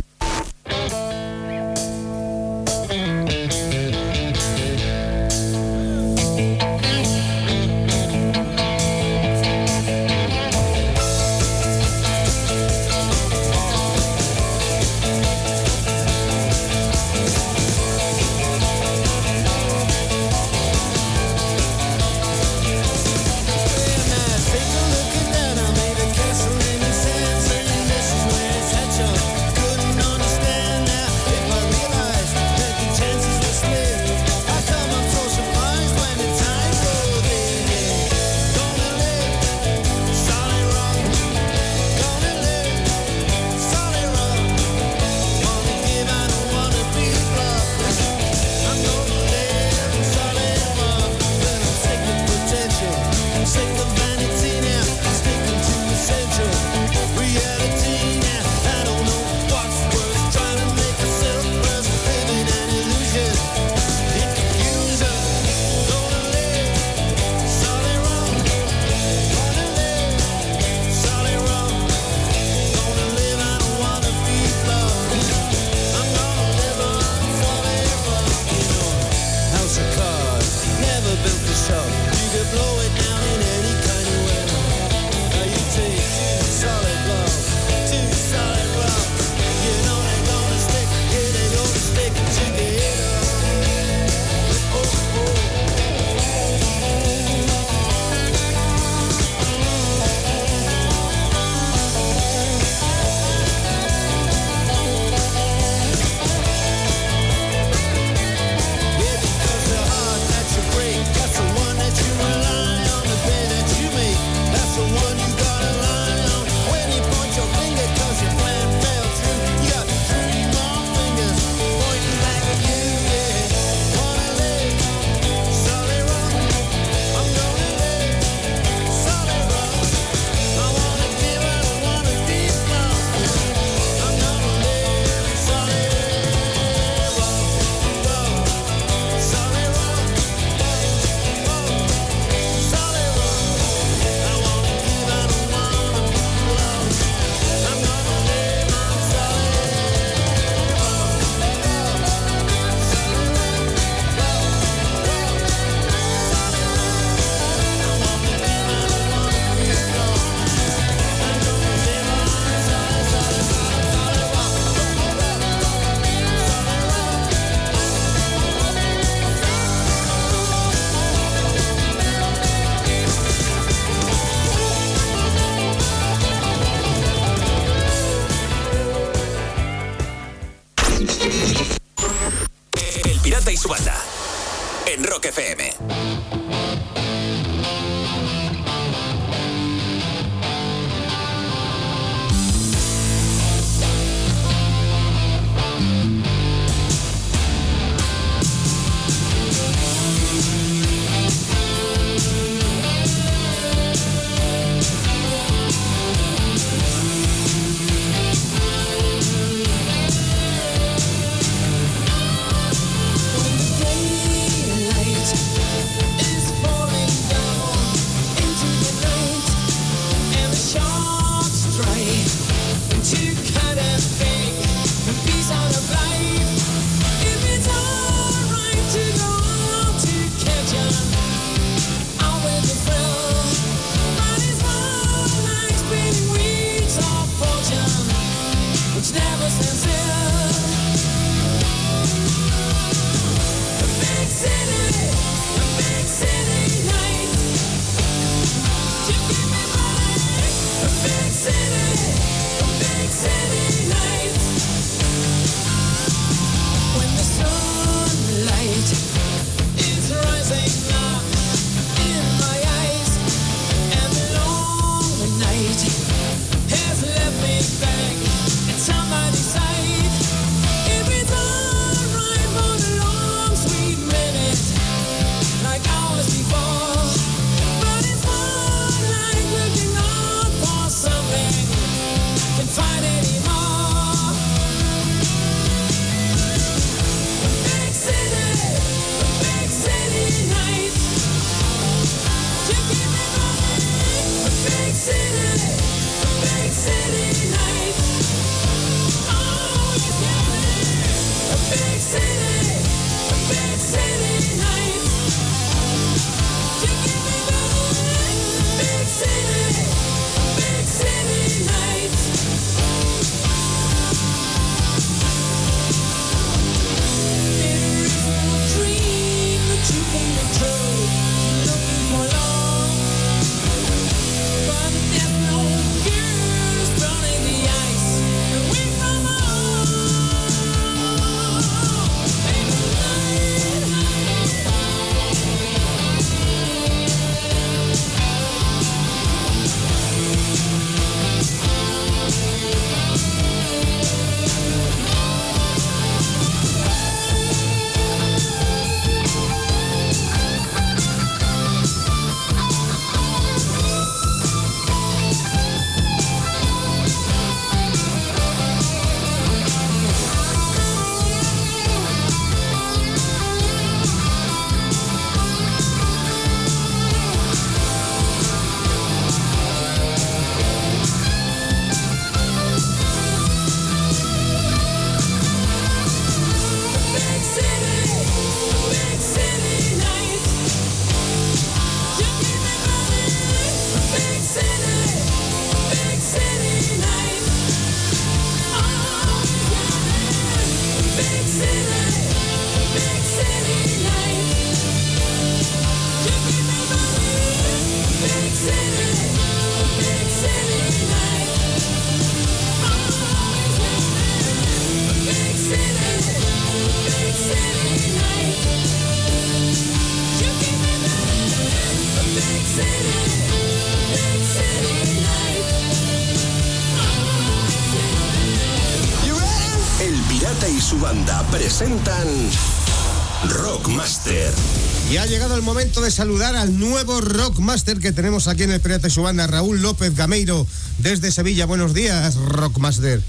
saludar al nuevo Rockmaster que tenemos aquí en el Pirata y su banda, Raúl López Gameiro, desde Sevilla. Buenos días, Rockmaster.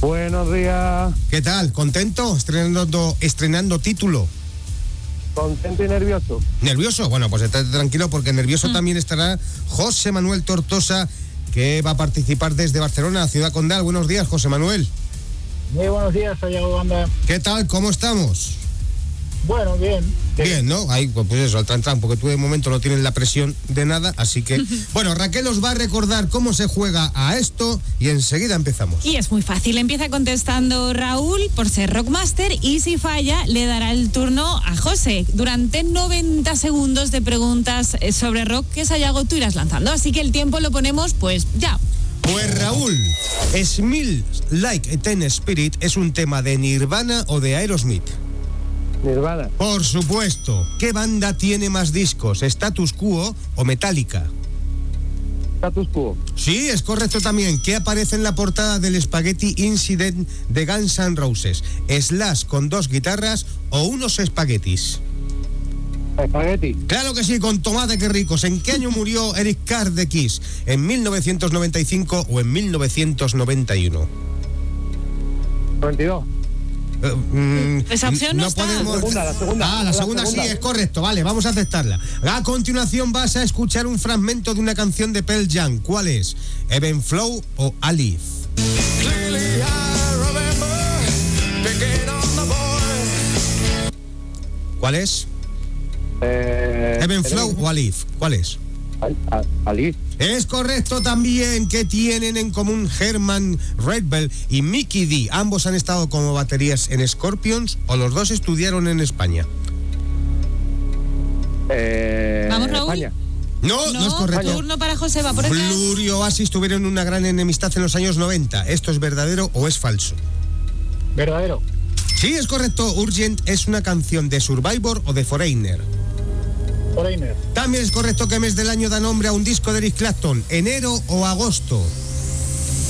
Buenos días. ¿Qué tal? ¿Contento? Estrenando, estrenando título. Contento y nervioso. ¿Nervioso? Bueno, pues estate tranquilo porque nervioso también estará José Manuel Tortosa, que va a participar desde Barcelona, Ciudad Condal. Buenos días, José Manuel. Muy buenos días, soy Banda. ¿Qué tal? ¿Cómo estamos? Bueno, bien. Bien, ¿no? Ahí, pues pues eso, al tran porque tú de momento no tienes la presión de nada, así que... Bueno, Raquel os va a recordar cómo se juega a esto y enseguida empezamos. Y es muy fácil, empieza contestando Raúl por ser Rockmaster y si falla le dará el turno a José durante 90 segundos de preguntas eh, sobre rock que Sayago tú irás lanzando. Así que el tiempo lo ponemos pues ya. Pues Raúl, Smells Like Teen Spirit es un tema de Nirvana o de Aerosmith. Nirvana. Por supuesto. ¿Qué banda tiene más discos, Status Quo o Metallica? Status Quo. Sí, es correcto también. ¿Qué aparece en la portada del Spaghetti Incident de Guns N' Roses? ¿Slash con dos guitarras o unos espaguetis? Espagueti. Claro que sí, con tomate, qué ricos. ¿En qué año murió Eric Carr de Kiss? ¿En 1995 o en 1991? 22. Mm, Esa opción no está. podemos- La segunda, la segunda. Ah, la La segunda, segunda. sí, es correcto. Vale, vamos a aceptarla. A continuación vas a escuchar un fragmento de una canción de Pearl Jam. ¿Cuál es? ¿Even Flow o Alive? ¿Cuál es? Eh, ¿Even Flow o Alive? ¿Cuál es? Es correcto también que tienen en común Herman Redbell y Mickey D. Ambos han estado como baterías en Scorpions o los dos estudiaron en España. Eh, Vamos, Raúl. España. No, no, es correcto. Turno para José, va por detrás. Blur y Oasis tuvieron una gran enemistad en los años 90. ¿Esto es verdadero o es falso? Verdadero. Sí, es correcto. Urgent es una canción de Survivor o de Foreigner. Foreigner. También es correcto que mes del año da nombre a un disco de Eric Clapton. ¿Enero o agosto?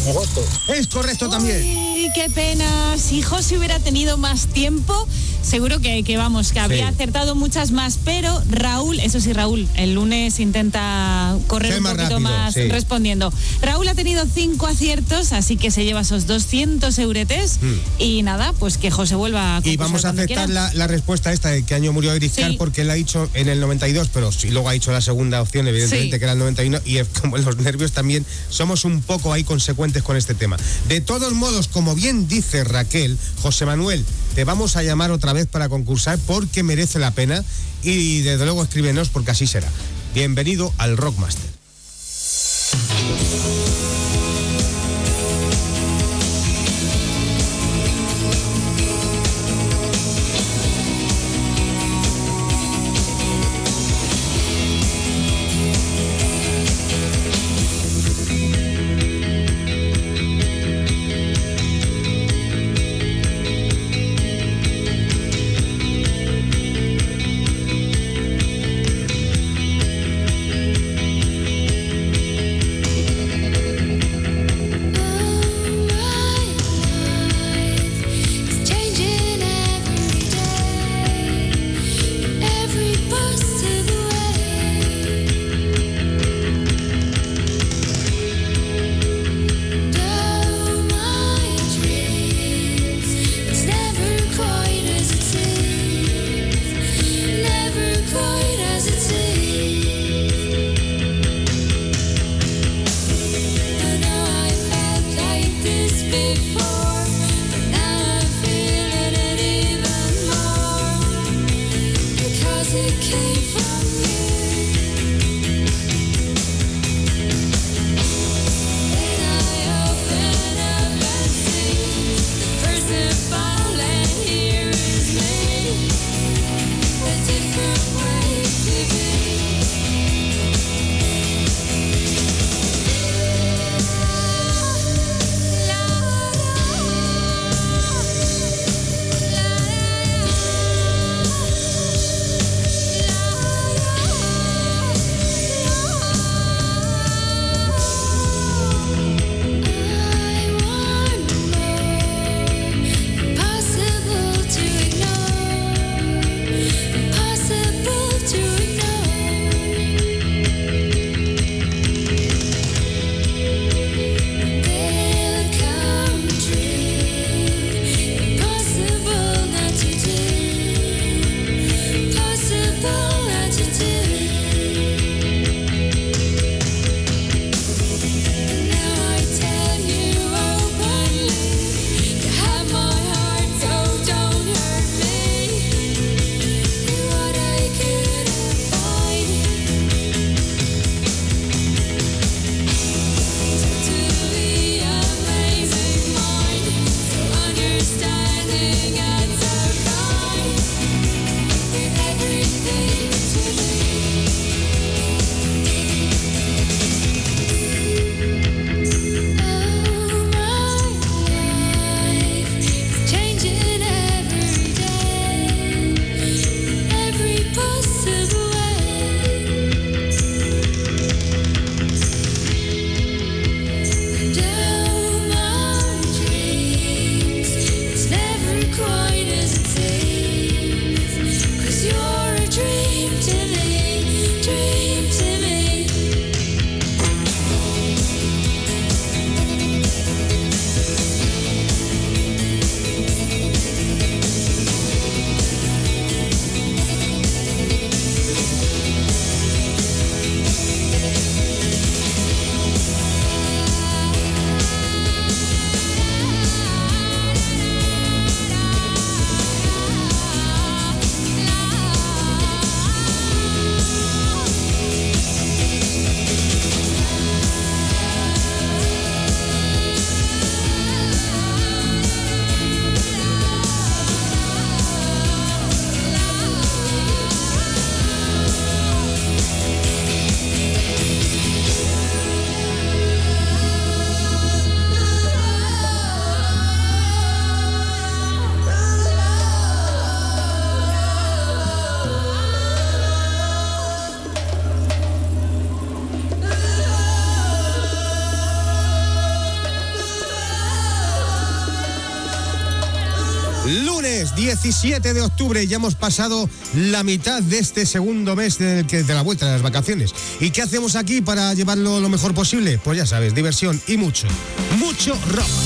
Agosto. Es correcto también. Ay, qué pena. Si José hubiera tenido más tiempo, seguro que, que vamos, que habría acertado muchas más. Pero Raúl, eso sí, Raúl, el lunes intenta correr Sé un más poquito rápido, más sí. respondiendo. Raúl ha tenido cinco aciertos, así que se lleva esos 200 euretes. Y nada, pues que José vuelva a Hmm. Y vamos a aceptar la, la respuesta esta de qué año murió Eric Sí. Carr porque él ha dicho en el 92, pero sí, luego ha dicho la segunda opción, evidentemente que era el 91, y es como los nervios también somos un poco ahí consecuentes con este tema. De todos modos, como bien dice Raquel, José Manuel, te vamos a llamar otra vez para concursar porque merece la pena y desde luego escríbenos porque así será. Bienvenido al Rockmaster. 17 de octubre, ya hemos pasado la mitad de este segundo mes de, de la vuelta de las vacaciones. ¿Y qué hacemos aquí para llevarlo lo mejor posible? Pues ya sabes, diversión y mucho, mucho rock.